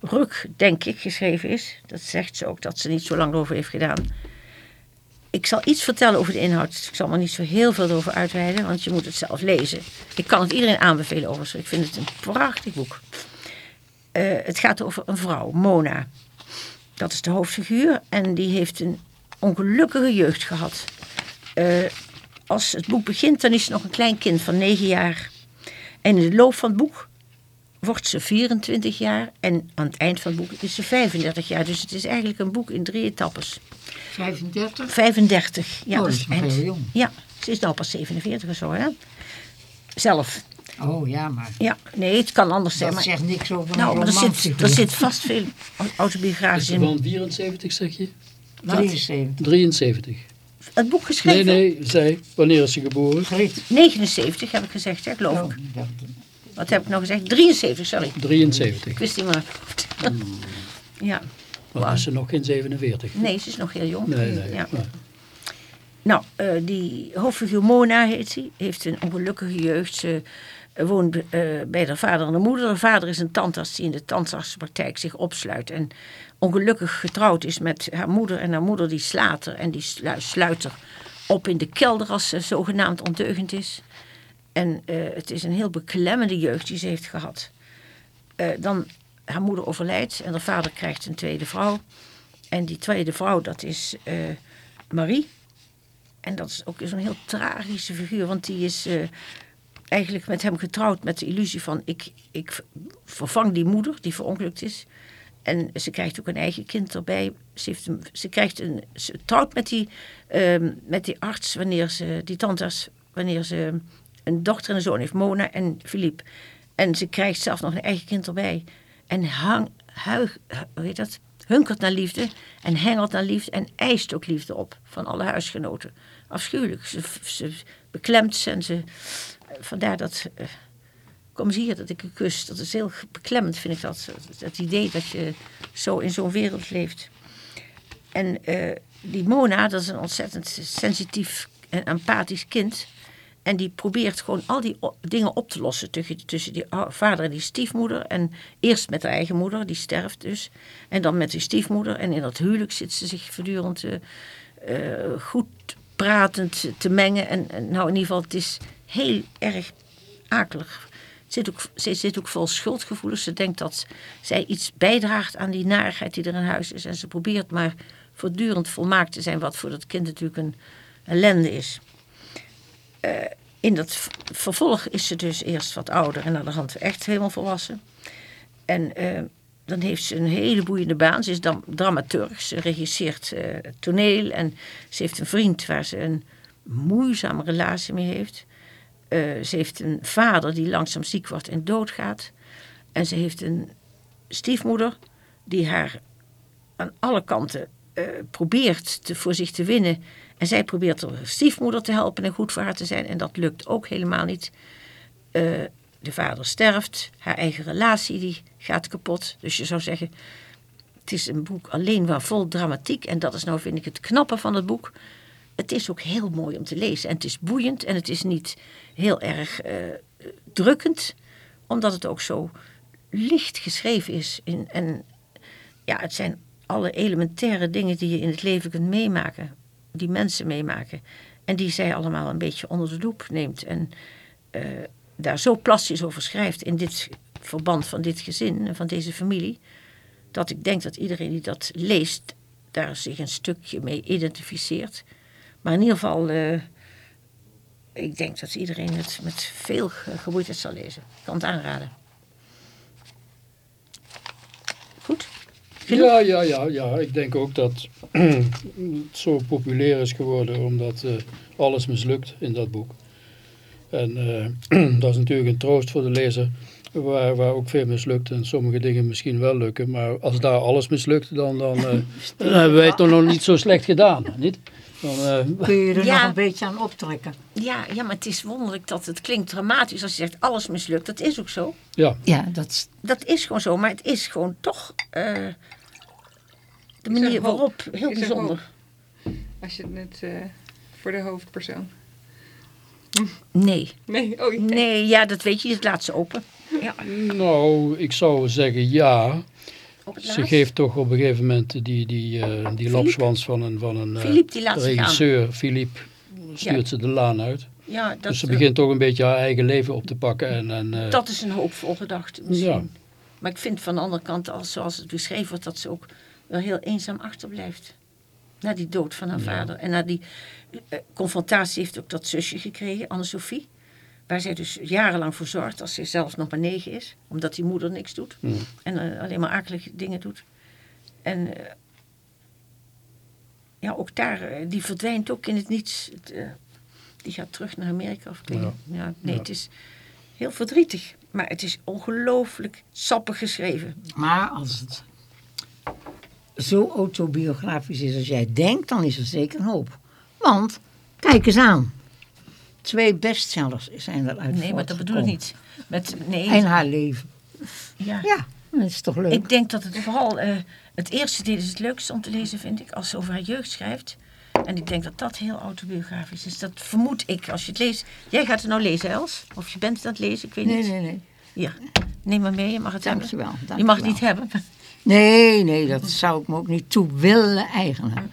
ruk, denk ik, geschreven is. Dat zegt ze ook, dat ze niet zo lang erover heeft gedaan. Ik zal iets vertellen over de inhoud. Ik zal er niet zo heel veel over uitweiden, want je moet het zelf lezen. Ik kan het iedereen aanbevelen overigens. Ik vind het een prachtig boek. Eh, het gaat over een vrouw, Mona. Dat is de hoofdfiguur en die heeft een ongelukkige jeugd gehad. Eh, als het boek begint, dan is ze nog een klein kind van 9 jaar. En in de loop van het boek wordt ze 24 jaar en aan het eind van het boek is ze 35 jaar. Dus het is eigenlijk een boek in drie etappes. 35? 35, ja. Oh, dat is heel jong. Ja, ze is nou pas 47 of zo, hè? Zelf. Oh ja, maar Ja, nee, het kan anders zijn. dat Maar, zegt niks over nou, een maar er zit, er zit vast veel autobiografisch Is ze in. van 74 zeg je? 73. 73. Het boek Nee, geschreven? nee, zij. Wanneer is ze geboren? Griet. 79 heb ik gezegd, hè, geloof Oh, ik. Wat heb ik nou gezegd? 73, sorry. 73. Ik wist niet meer. ja. Maar is ze nog geen 47? Nee, ze is nog heel jong. Nee, nee. Ja. nee. Nou, eh, die hoofdfiguur Mona heet ze. Heeft een ongelukkige jeugd. Ze woont eh, bij haar vader en haar moeder. Haar vader is een tandarts die in de tandartsenpraktijk zich opsluit. En ongelukkig getrouwd is met haar moeder. En haar moeder die slaat er en die slu- sluit er op in de kelder als ze zogenaamd ondeugend is. En eh, het is een heel beklemmende jeugd die ze heeft gehad. Eh, dan haar moeder overlijdt en haar vader krijgt een tweede vrouw. En die tweede vrouw, dat is Marie. En dat is ook zo'n heel tragische figuur, want die is eigenlijk met hem getrouwd met de illusie van ik, ik vervang die moeder die verongelukt is. En ze krijgt ook een eigen kind erbij. Ze, heeft ze, krijgt een, ze trouwt met die, ehm, met die arts, wanneer ze, die tandarts, wanneer ze een dochter en een zoon heeft, Mona en Philippe. En ze krijgt zelf nog een eigen kind erbij. En hang, huig, hoe heet dat? hunkert naar liefde en hengelt naar liefde en eist ook liefde op van alle huisgenoten. Afschuwelijk. Ze, ze beklemt ze en ze... Vandaar dat... eh, kom eens hier, dat ik u kus. Dat is heel beklemmend, vind ik dat. Dat idee dat je zo in zo'n wereld leeft. En eh, die Mona, dat is een ontzettend sensitief en empathisch kind. En die probeert gewoon al die dingen op te lossen tussen, tussen die vader en die stiefmoeder. En eerst met haar eigen moeder, die sterft dus. En dan met die stiefmoeder. En in dat huwelijk zit ze zich voortdurend eh, goed pratend te mengen. En, en nou, in ieder geval, het is heel erg akelig. Ze zit, ook, ze zit ook vol schuldgevoelens. Ze denkt dat zij iets bijdraagt aan die narigheid die er in huis is. En ze probeert maar voortdurend volmaakt te zijn, wat voor dat kind natuurlijk een ellende is. Eh, in dat vervolg is ze dus eerst wat ouder en aan de hand echt helemaal volwassen. En eh, dan heeft ze een hele boeiende baan. Ze is dan dramaturg, ze regisseert eh, toneel en ze heeft een vriend waar ze een moeizame relatie mee heeft. Eh, ze heeft een vader die langzaam ziek wordt en doodgaat. En ze heeft een stiefmoeder die haar aan alle kanten eh, probeert te, voor zich te winnen. En zij probeert haar stiefmoeder te helpen en goed voor haar te zijn. En dat lukt ook helemaal niet. Eh, de vader sterft, haar eigen relatie die gaat kapot. Dus je zou zeggen, het is een boek alleen maar vol dramatiek. En dat is nou, vind ik, het knappe van het boek. Het is ook heel mooi om te lezen. En het is boeiend en het is niet heel erg eh, drukkend. Omdat het ook zo licht geschreven is. In, en ja, het zijn alle elementaire dingen die je in het leven kunt meemaken. Die mensen meemaken. En die zij allemaal een beetje onder de loep neemt. En eh, daar zo plastisch over schrijft in dit verband van dit gezin en van deze familie. Dat ik denk dat iedereen die dat leest, daar zich een stukje mee identificeert. Maar in ieder geval, eh, ik denk dat iedereen het met veel ge- gemoeidheid zal lezen. Ik kan het aanraden. Goed? Ja, ja, ja, ja. Ik denk ook dat het zo populair is geworden omdat eh, alles mislukt in dat boek. En eh, dat is natuurlijk een troost voor de lezer waar, waar ook veel mislukt en sommige dingen misschien wel lukken. Maar als daar alles mislukt, dan, dan, dan hebben wij het toch nog niet zo slecht gedaan, niet? Dan, eh, Kun je er Ja. nog een beetje aan optrekken? Ja, ja, maar het is wonderlijk dat het klinkt dramatisch als je zegt alles mislukt. Dat is ook zo. ja, Ja, dat is... Dat is gewoon zo, maar het is gewoon toch eh, de er manier waarop heel Is er bijzonder. Als je het eh, voor de hoofdpersoon. Nee, Nee, oh nee, ja, dat weet je, het laat ze open. Ja, nou, ik zou zeggen ja. Op het Ze geeft toch op een gegeven moment die, die, eh, die lapswans van een, van een eh, Philippe, die laat regisseur, Philippe, stuurt Ja. ze de laan uit. Ja, dat, dus ze eh, begint toch een beetje haar eigen leven op te pakken. En, en, dat is een hoopvol gedachte misschien. Ja. Maar ik vind van de andere kant, als, zoals het beschreven wordt, dat ze ook wel heel eenzaam achterblijft. Na die dood van haar vader. En na die confrontatie heeft ook dat zusje gekregen, Anne-Sophie. Waar zij dus jarenlang voor zorgt, als ze zelfs nog maar negen is. Omdat die moeder niks doet. Hmm. En eh, alleen maar akelige dingen doet. En eh, ja, ook daar, eh, die verdwijnt ook in het niets. Het, die gaat terug naar Amerika. Of Ja. niet. ja, nee, Ja. het is heel verdrietig. Maar het is ongelooflijk sappig geschreven. Maar als het zo autobiografisch is als jij denkt, dan is er zeker een hoop. Want, kijk eens aan. Twee bestsellers zijn eruit Nee, maar dat bedoel ik niet. Met, nee, En haar leven. ja. Ja, dat is toch leuk. Ik denk dat het vooral eh, het eerste deel is het leukste om te lezen, vind ik, als ze over haar jeugd schrijft. En ik denk dat dat heel autobiografisch is. Dat vermoed ik als je het leest. Jij gaat het nou lezen, Els? Of je bent het aan het lezen, ik weet nee, niet. nee, nee. Ja, neem maar mee, je mag het hebben. Dankjewel. dankjewel. Je mag het niet hebben. Nee, nee, dat zou ik me ook niet toe willen eigenen.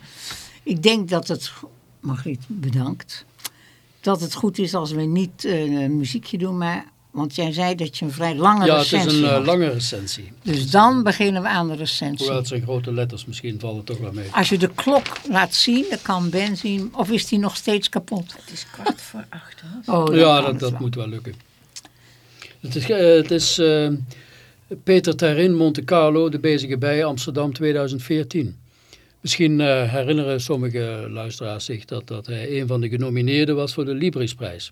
Ik denk dat het, Margriet, bedankt. Dat het goed is als we niet eh, een muziekje doen, maar... Want jij zei dat je een vrij lange ja, het is recensie een eh, had. lange recensie. Dus dan beginnen we aan de recensie. Hoewel het zijn grote letters, misschien valt het toch wel mee. Als je de klok laat zien, dan kan Ben zien. Of is die nog steeds kapot? Het is kwart voor acht. Hoor. Oh, ja, dat, dat wel. moet wel lukken. Het is, het is eh, Peter Terrin, Monte Carlo, De Bezige Bij, Amsterdam 2014. Misschien eh, herinneren sommige luisteraars zich dat, dat hij een van de genomineerden was voor de Librisprijs.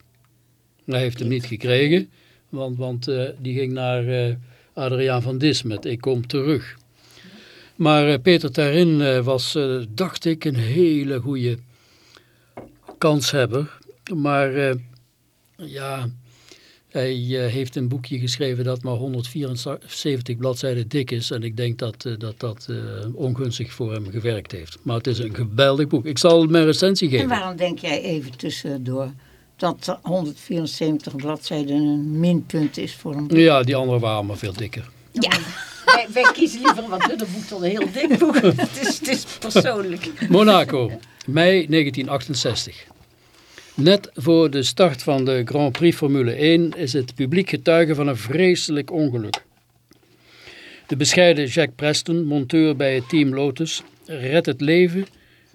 Hij heeft hem niet gekregen, want, want eh, die ging naar eh, Adriaan van Dis met Ik kom terug. Maar Peter Terrin eh, was, dacht ik, een hele goede kanshebber. Maar ja, hij eh, heeft een boekje geschreven dat maar 174 bladzijden dik is. En ik denk dat eh, dat, dat eh, ongunstig voor hem gewerkt heeft. Maar het is een geweldig boek. Ik zal mijn recensie En geven. waarom denk jij even tussendoor dat 174 bladzijden een minpunt is voor een boek? Ja, die andere waren allemaal veel dikker. Ja, wij, wij kiezen liever een wat dunner boek dan een heel dik boek. het, is, het is persoonlijk. Monaco, mei 1968. Net voor de start van de Grand Prix Formule 1 is het publiek getuige van een vreselijk ongeluk. De bescheiden Jack Preston, monteur bij het team Lotus, redt het leven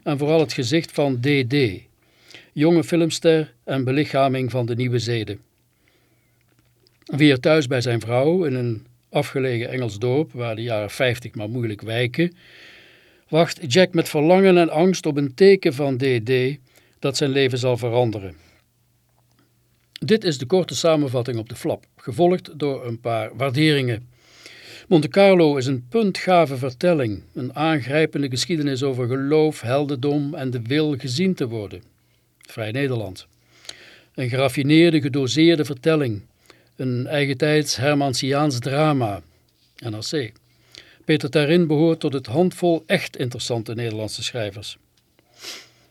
en vooral het gezicht van DD, jonge filmster en belichaming van de nieuwe zeden. Weer thuis bij zijn vrouw in een afgelegen Engels dorp waar de jaren 50 maar moeilijk wijken, wacht Jack met verlangen en angst op een teken van DD dat zijn leven zal veranderen. Dit is de korte samenvatting op de flap, gevolgd door een paar waarderingen. Monte Carlo is een puntgave vertelling, een aangrijpende geschiedenis over geloof, heldendom en de wil gezien te worden. Vrij Nederland. Een geraffineerde, gedoseerde vertelling, een eigentijds Hermansiaans drama, NRC. Peter Tarin behoort tot het handvol echt interessante Nederlandse schrijvers.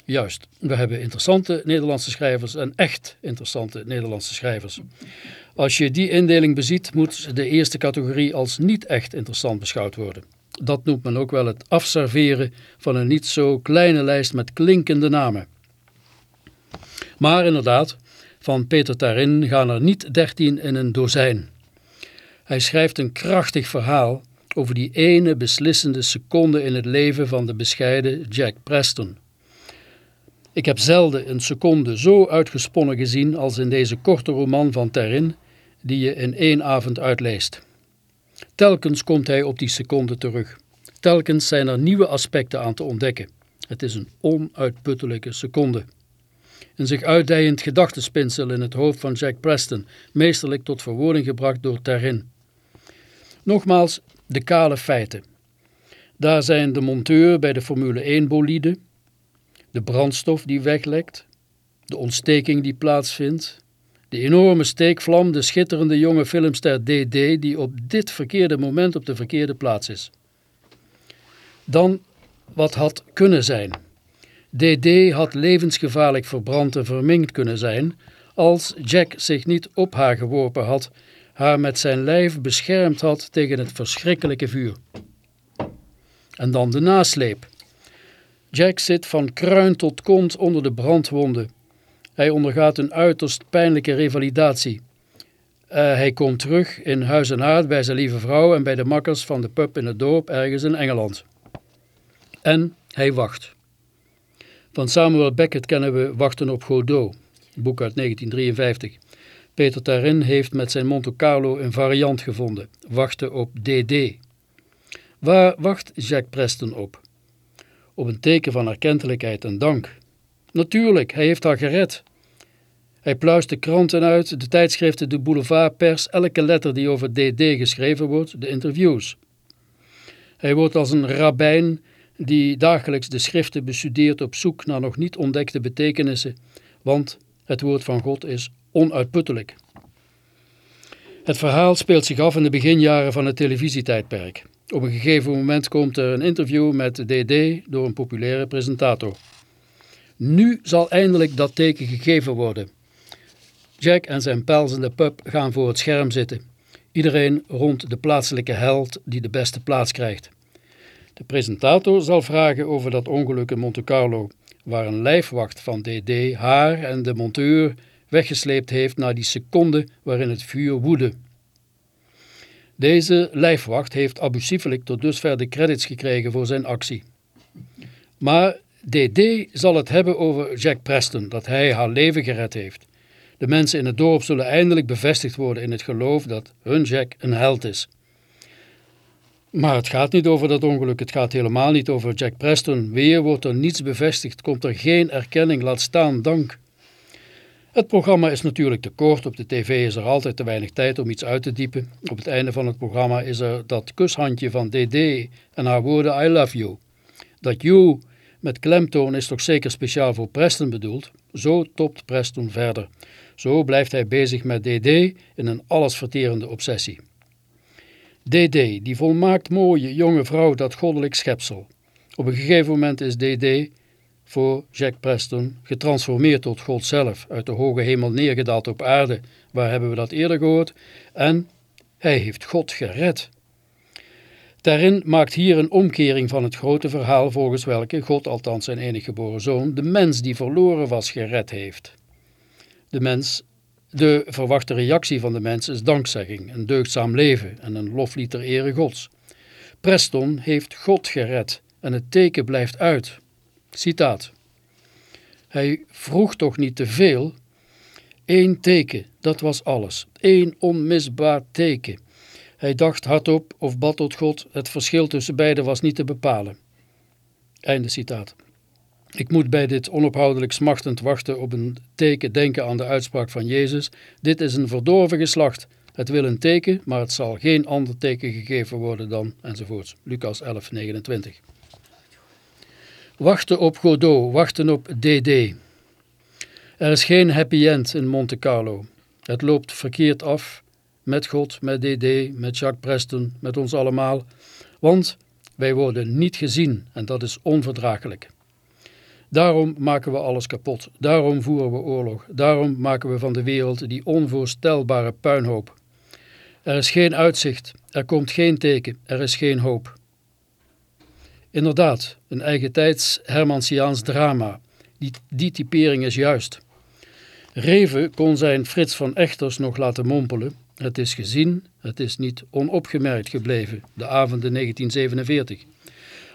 Juist, we hebben interessante Nederlandse schrijvers en echt interessante Nederlandse schrijvers. Als je die indeling beziet, moet de eerste categorie als niet echt interessant beschouwd worden. Dat noemt men ook wel het afserveren van een niet zo kleine lijst met klinkende namen. Maar inderdaad, van Peter Tarin gaan er niet dertien in een dozijn. Hij schrijft een krachtig verhaal over die ene beslissende seconde in het leven van de bescheiden Jack Preston. Ik heb zelden een seconde zo uitgesponnen gezien als in deze korte roman van Terrin, die je in één avond uitleest. Telkens komt hij op die seconde terug. Telkens zijn er nieuwe aspecten aan te ontdekken. Het is een onuitputtelijke seconde. Een zich uitdijend gedachtenspinsel in het hoofd van Jack Preston, meesterlijk tot verwoording gebracht door Terrin. Nogmaals, de kale feiten. Daar zijn de monteur bij de Formule 1 bolide, de brandstof die weglekt, de ontsteking die plaatsvindt, de enorme steekvlam, de schitterende jonge filmster DD die op dit verkeerde moment op de verkeerde plaats is. Dan wat had kunnen zijn. DD had levensgevaarlijk verbrand en verminkt kunnen zijn als Jack zich niet op haar geworpen had, haar met zijn lijf beschermd had tegen het verschrikkelijke vuur. En dan de nasleep. Jack zit van kruin tot kont onder de brandwonden. Hij ondergaat een uiterst pijnlijke revalidatie. Uh, hij komt terug in huis en haard bij zijn lieve vrouw en bij de makkers van de pub in het dorp ergens in Engeland. En hij wacht. Van Samuel Beckett kennen we Wachten op Godot, boek uit 1953. Peter Tarin heeft met zijn Monte Carlo een variant gevonden, Wachten op DD. Waar wacht Jack Preston op? Op een teken van erkentelijkheid en dank. Natuurlijk, hij heeft haar gered. Hij pluist de kranten uit, de tijdschriften, de boulevardpers, elke letter die over DD geschreven wordt, de interviews. Hij wordt als een rabbijn die dagelijks de schriften bestudeert op zoek naar nog niet ontdekte betekenissen, want het woord van God is onuitputtelijk. Het verhaal speelt zich af in de beginjaren van het televisietijdperk. Op een gegeven moment komt er een interview met DD door een populaire presentator. Nu zal eindelijk dat teken gegeven worden. Jack en zijn pels in de pub gaan voor het scherm zitten. Iedereen rond de plaatselijke held die de beste plaats krijgt. De presentator zal vragen over dat ongeluk in Monte Carlo, waar een lijfwacht van DD haar en de monteur weggesleept heeft naar die seconde waarin het vuur woedde. Deze lijfwacht heeft abusiefelijk tot dusver de credits gekregen voor zijn actie. Maar DD zal het hebben over Jack Preston, dat hij haar leven gered heeft. De mensen in het dorp zullen eindelijk bevestigd worden in het geloof dat hun Jack een held is. Maar het gaat niet over dat ongeluk, het gaat helemaal niet over Jack Preston. Weer wordt er niets bevestigd, komt er geen erkenning, laat staan dank. Het programma is natuurlijk te kort, op de tv is er altijd te weinig tijd om iets uit te diepen. Op het einde van het programma is er dat kushandje van DD en haar woorden I love you. Dat you met klemtoon is toch zeker speciaal voor Preston bedoeld? Zo topt Preston verder. Zo blijft hij bezig met DD in een allesverterende obsessie. DD, die volmaakt mooie jonge vrouw, dat goddelijk schepsel. Op een gegeven moment is DD voor Jack Preston getransformeerd tot God zelf, uit de hoge hemel neergedaald op aarde. Waar hebben we dat eerder gehoord? En hij heeft God gered. Daarin maakt hier een omkering van het grote verhaal volgens welke God, althans zijn enige geboren zoon, de mens die verloren was gered heeft. De mens, de verwachte reactie van de mens is dankzegging, een deugdzaam leven en een loflied ter ere Gods. Preston heeft God gered en het teken blijft uit. Citaat. Hij vroeg toch niet te veel? Eén teken, dat was alles. Eén onmisbaar teken. Hij dacht hardop of bad tot God, het verschil tussen beiden was niet te bepalen. Einde citaat. Ik moet bij dit onophoudelijk smachtend wachten op een teken denken aan de uitspraak van Jezus. Dit is een verdorven geslacht. Het wil een teken, maar het zal geen ander teken gegeven worden dan enzovoorts. Lucas 11, 29. Wachten op Godot, wachten op DD. Er is geen happy end in Monte Carlo. Het loopt verkeerd af met God, met DD, met Jacques Preston, met ons allemaal. Want wij worden niet gezien en dat is onverdraaglijk. Daarom maken we alles kapot. Daarom voeren we oorlog. Daarom maken we van de wereld die onvoorstelbare puinhoop. Er is geen uitzicht. Er komt geen teken. Er is geen hoop. Inderdaad, een eigen tijds Hermansiaans drama. Die, die typering is juist. Reven kon zijn Frits van Echters nog laten mompelen. Het is gezien, het is niet onopgemerkt gebleven, de avonden 1947.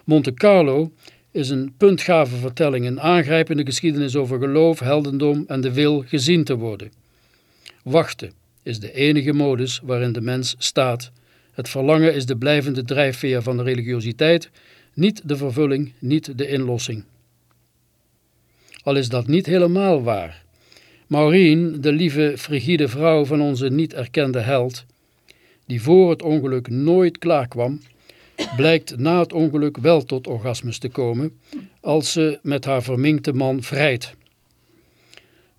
Monte Carlo is een puntgave vertelling, een aangrijpende geschiedenis over geloof, heldendom en de wil gezien te worden. Wachten is de enige modus waarin de mens staat. Het verlangen is de blijvende drijfveer van de religiositeit, niet de vervulling, niet de inlossing. Al is dat niet helemaal waar. Maureen, de lieve frigide vrouw van onze niet erkende held, die voor het ongeluk nooit klaar kwam, blijkt na het ongeluk wel tot orgasmus te komen als ze met haar verminkte man vrijt.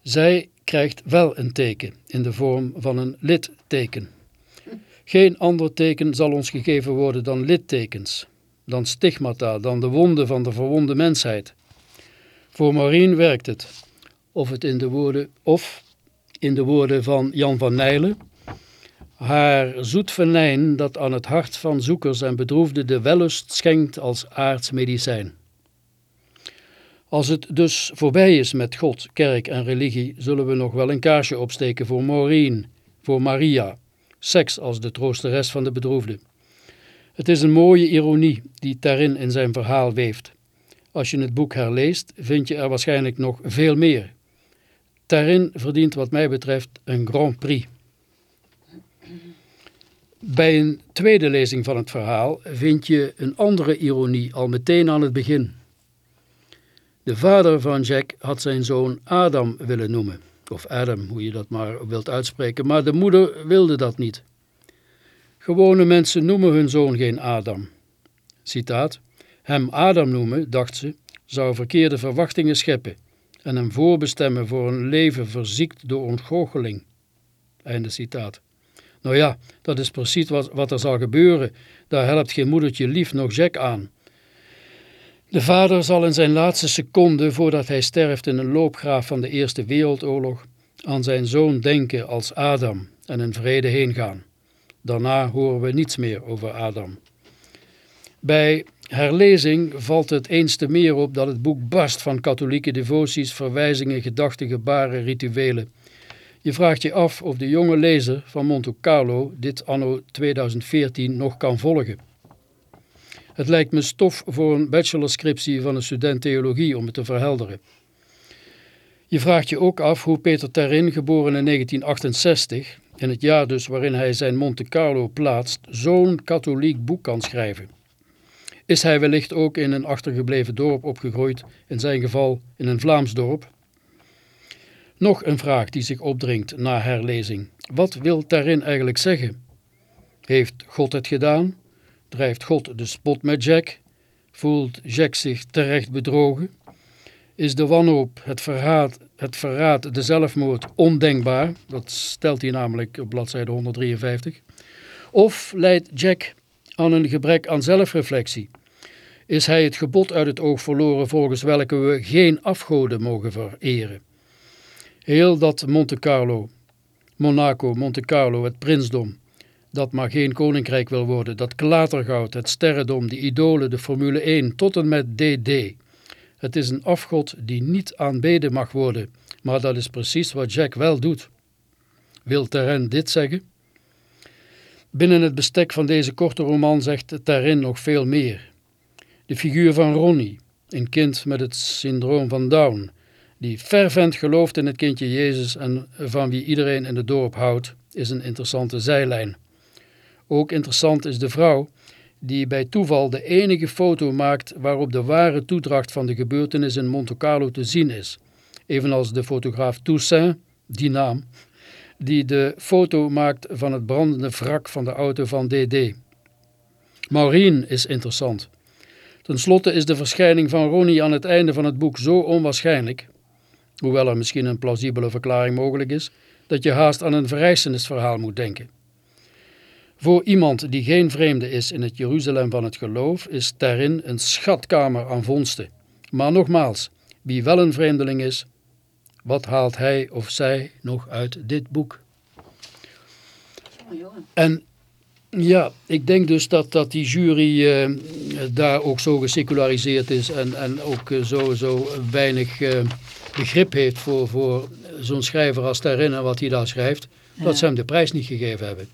Zij krijgt wel een teken in de vorm van een litteken. Geen ander teken zal ons gegeven worden dan littekens, dan stigmata, dan de wonden van de verwonde mensheid. Voor Maureen werkt het, of het in de woorden, of in de woorden van Jan van Nijlen, haar zoet venijn dat aan het hart van zoekers en bedroefden de wellust schenkt als aards medicijn. Als het dus voorbij is met God, kerk en religie, zullen we nog wel een kaarsje opsteken voor Maureen, voor Maria, seks als de troosteres van de bedroefde. Het is een mooie ironie die Tarin in zijn verhaal weeft. Als je het boek herleest, vind je er waarschijnlijk nog veel meer. Tarin verdient wat mij betreft een Grand Prix. Bij een tweede lezing van het verhaal vind je een andere ironie al meteen aan het begin. De vader van Jack had zijn zoon Adam willen noemen, of Adam, hoe je dat maar wilt uitspreken, maar de moeder wilde dat niet. Gewone mensen noemen hun zoon geen Adam. Citaat, hem Adam noemen, dacht ze, zou verkeerde verwachtingen scheppen en hem voorbestemmen voor een leven verziekt door ontgoocheling. Einde citaat. Nou ja, dat is precies wat, er zal gebeuren. Daar helpt geen moedertje lief nog Jack aan. De vader zal in zijn laatste seconde, voordat hij sterft in een loopgraaf van de Eerste Wereldoorlog, aan zijn zoon denken als Adam en in vrede heen gaan. Daarna horen we niets meer over Adam. Bij herlezing valt het eens te meer op dat het boek barst van katholieke devoties, verwijzingen, gedachten, gebaren, rituelen. Je vraagt je af of de jonge lezer van Monte Carlo dit anno 2014 nog kan volgen. Het lijkt me stof voor een bachelorscriptie van een student theologie om het te verhelderen. Je vraagt je ook af hoe Peter Terrin, geboren in 1968, in het jaar dus waarin hij zijn Monte Carlo plaatst, zo'n katholiek boek kan schrijven. Is hij wellicht ook in een achtergebleven dorp opgegroeid, in zijn geval in een Vlaams dorp? Nog een vraag die zich opdringt na herlezing. Wat wil daarin eigenlijk zeggen? Heeft God het gedaan? Drijft God de spot met Jack? Voelt Jack zich terecht bedrogen? Is de wanhoop, het verraad, het verraad, de zelfmoord ondenkbaar? Dat stelt hij namelijk op bladzijde 153. Of leidt Jack aan een gebrek aan zelfreflectie? Is hij het gebod uit het oog verloren volgens welke we geen afgoden mogen vereren? Heel dat Monte Carlo, Monaco, Monte Carlo, het prinsdom, dat maar geen koninkrijk wil worden, dat klatergoud, het sterrendom, de idolen, de Formule 1, tot en met DD. Het is een afgod die niet aanbeden mag worden, maar dat is precies wat Jack wel doet. Wil Terren dit zeggen? Binnen het bestek van deze korte roman zegt Terren nog veel meer. De figuur van Ronnie, een kind met het syndroom van Down, die fervent gelooft in het kindje Jezus en van wie iedereen in het dorp houdt, is een interessante zijlijn. Ook interessant is de vrouw die bij toeval de enige foto maakt waarop de ware toedracht van de gebeurtenis in Monte Carlo te zien is. Evenals de fotograaf Toussaint, die naam, die de foto maakt van het brandende wrak van de auto van DD. Maureen is interessant. Ten slotte is de verschijning van Ronnie aan het einde van het boek zo onwaarschijnlijk, hoewel er misschien een plausibele verklaring mogelijk is, dat je haast aan een verrijzenisverhaal moet denken. Voor iemand die geen vreemde is in het Jeruzalem van het geloof, is daarin een schatkamer aan vondsten. Maar nogmaals, wie wel een vreemdeling is, wat haalt hij of zij nog uit dit boek? En ja, ik denk dus dat, dat die jury eh, daar ook zo geseculariseerd is en, en ook uh, zo, zo weinig uh, begrip heeft voor, voor zo'n schrijver als daarin en wat hij daar schrijft, ja. dat ze hem de prijs niet gegeven hebben.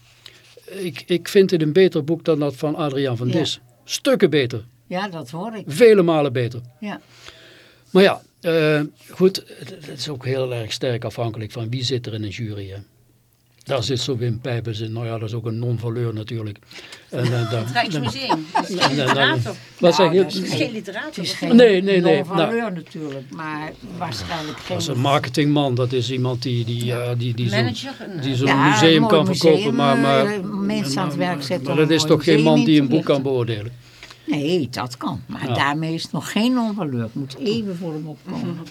Ik, ik vind het een beter boek dan dat van Adriaan van Dis. Ja. Stukken beter. Ja, dat hoor ik. Vele malen beter. Ja. Maar ja, uh, goed, het is ook heel erg sterk afhankelijk van wie zit er in een jury. Hè. Daar zit zo Wim Pijpers in. Nou ja, dat is ook een non-valeur natuurlijk. En, uh, dan, het Rijksmuseum. Het is geen literator. Wat zeg je? Het is geen literator. Is geen nee, nee, nee. non-valeur nou, natuurlijk, maar waarschijnlijk geen... Dat is een marketingman. Dat is iemand die, die, uh, die, die zo'n die zo ja, museum kan museum, verkopen. Maar, maar, mensen aan het werk zetten. maar dat is toch geen man die een boek kan beoordelen? Nee, dat kan. Maar ja. daarmee is het nog geen non-valeur. Ik moet even voor hem opkomen.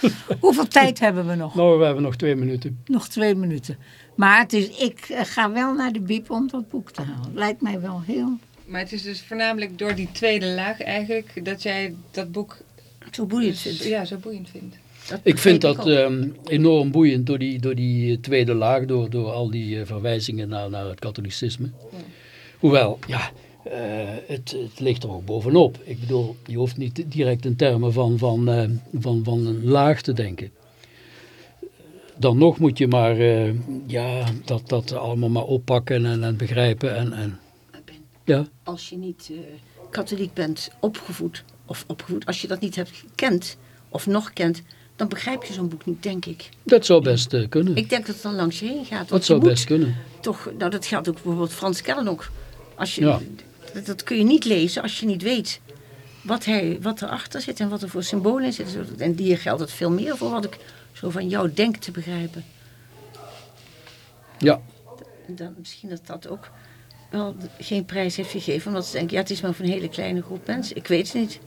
Hoeveel tijd hebben we nog? Nou, we hebben nog twee minuten. Nog twee minuten. Maar het is, ik ga wel naar de biep om dat boek te halen. Lijkt mij wel heel... Maar het is dus voornamelijk door die tweede laag eigenlijk... dat jij dat boek... Zo boeiend vindt. Ja, zo boeiend vindt. Dat ik vind dat um, enorm boeiend door die, door die tweede laag... door, door al die uh, verwijzingen naar, naar het katholicisme. Ja. Hoewel, ja... Uh, het, het, ligt er ook bovenop. Ik bedoel, je hoeft niet direct in termen van, van, uh, van, van een laag te denken. Dan nog moet je maar uh, ja, dat, dat allemaal maar oppakken en, en begrijpen. En, en, ja? Als je niet katholiek bent opgevoed, of opgevoed, als je dat niet hebt gekend, of nog kent, dan begrijp je zo'n boek niet, denk ik. Dat zou best kunnen. Ik denk dat het dan langs je heen gaat. Dat zou best kunnen. Toch, nou dat geldt ook bijvoorbeeld Frans Kellenok. Als je, ja. Dat, dat, kun je niet lezen als je niet weet wat, hij, wat erachter zit en wat er voor symbolen in zitten. En hier geldt het veel meer voor wat ik zo van jou denk te begrijpen. Ja. Dan, misschien dat dat ook wel geen prijs heeft gegeven. Omdat ze denken, ja het is maar voor een hele kleine groep mensen. Ik weet het niet.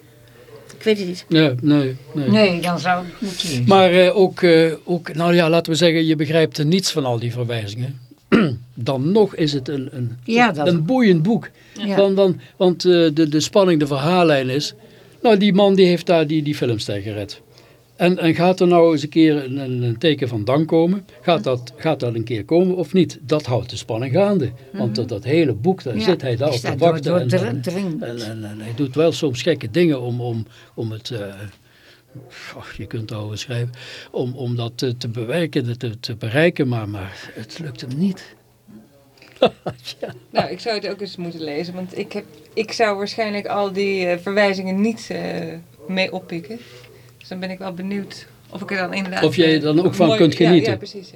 Ik weet het niet. Nee, nee, nee. Nee, dan zou het moeten. Maar uh, ook, uh, ook, nou ja, laten we zeggen, je begrijpt er niets van al die verwijzingen. dan nog is het een, een, ja, dat... een boeiend boek. Ja. Want, want, want uh, de, de spanning, de verhaallijn is... Nou, die man die heeft daar die, die filmster gered. En, en gaat er nou eens een keer een, teken van dank komen? Gaat dat, gaat dat een keer komen of niet? Dat houdt de spanning gaande. Mm -hmm. Want dat, dat hele boek, daar ja. zit hij daar op te wachten. Door, door en, en, hij doet wel soms gekke dingen om, om, om het... Uh, oh, je kunt het over schrijven, om, om dat te, te bewerken, te, te bereiken, maar, maar het lukt hem niet. ja. Nou, ik zou het ook eens moeten lezen, want ik, heb, ik zou waarschijnlijk al die uh, verwijzingen niet uh, mee oppikken. Dus dan ben ik wel benieuwd of ik er dan inderdaad... Of jij er dan ook van mooi, kunt genieten. Ja, ja precies.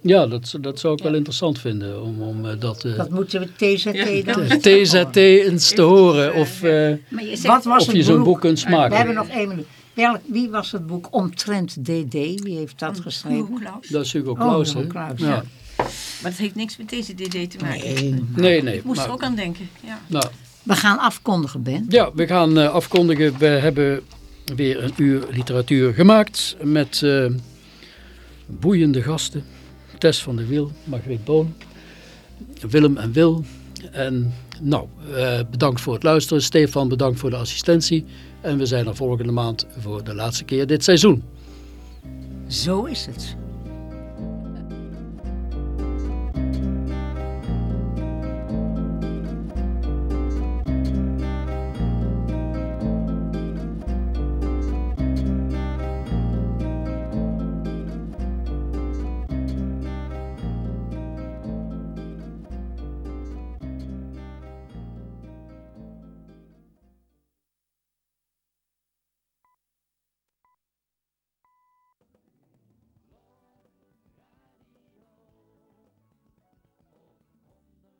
Ja. Dat, dat zou ik ja. wel interessant vinden. Om, om uh, dat, dat moeten we TZT dan TZT eens te horen. Of, uh, zegt, wat was of je zo'n boek kunt smaken. We hebben nog één minuut. Welk, wie was het boek Omtrent DD? Wie heeft dat geschreven? Hugo Claus. Dat is Hugo Claus. Oh, Hugo Claus ja. ja. Maar dat heeft niks met deze DD te maken. Nee, nee. nee ik moest maar, er ook aan denken. Ja. Nou, we gaan afkondigen, Ben. Ja, we gaan uh, afkondigen. We hebben weer een uur literatuur gemaakt met uh, boeiende gasten. Tess van der Wiel, Margriet Boon, Willem en Wil. En nou, uh, bedankt voor het luisteren. Stefan, bedankt voor de assistentie. En we zijn er volgende maand voor de laatste keer dit seizoen. Zo is het.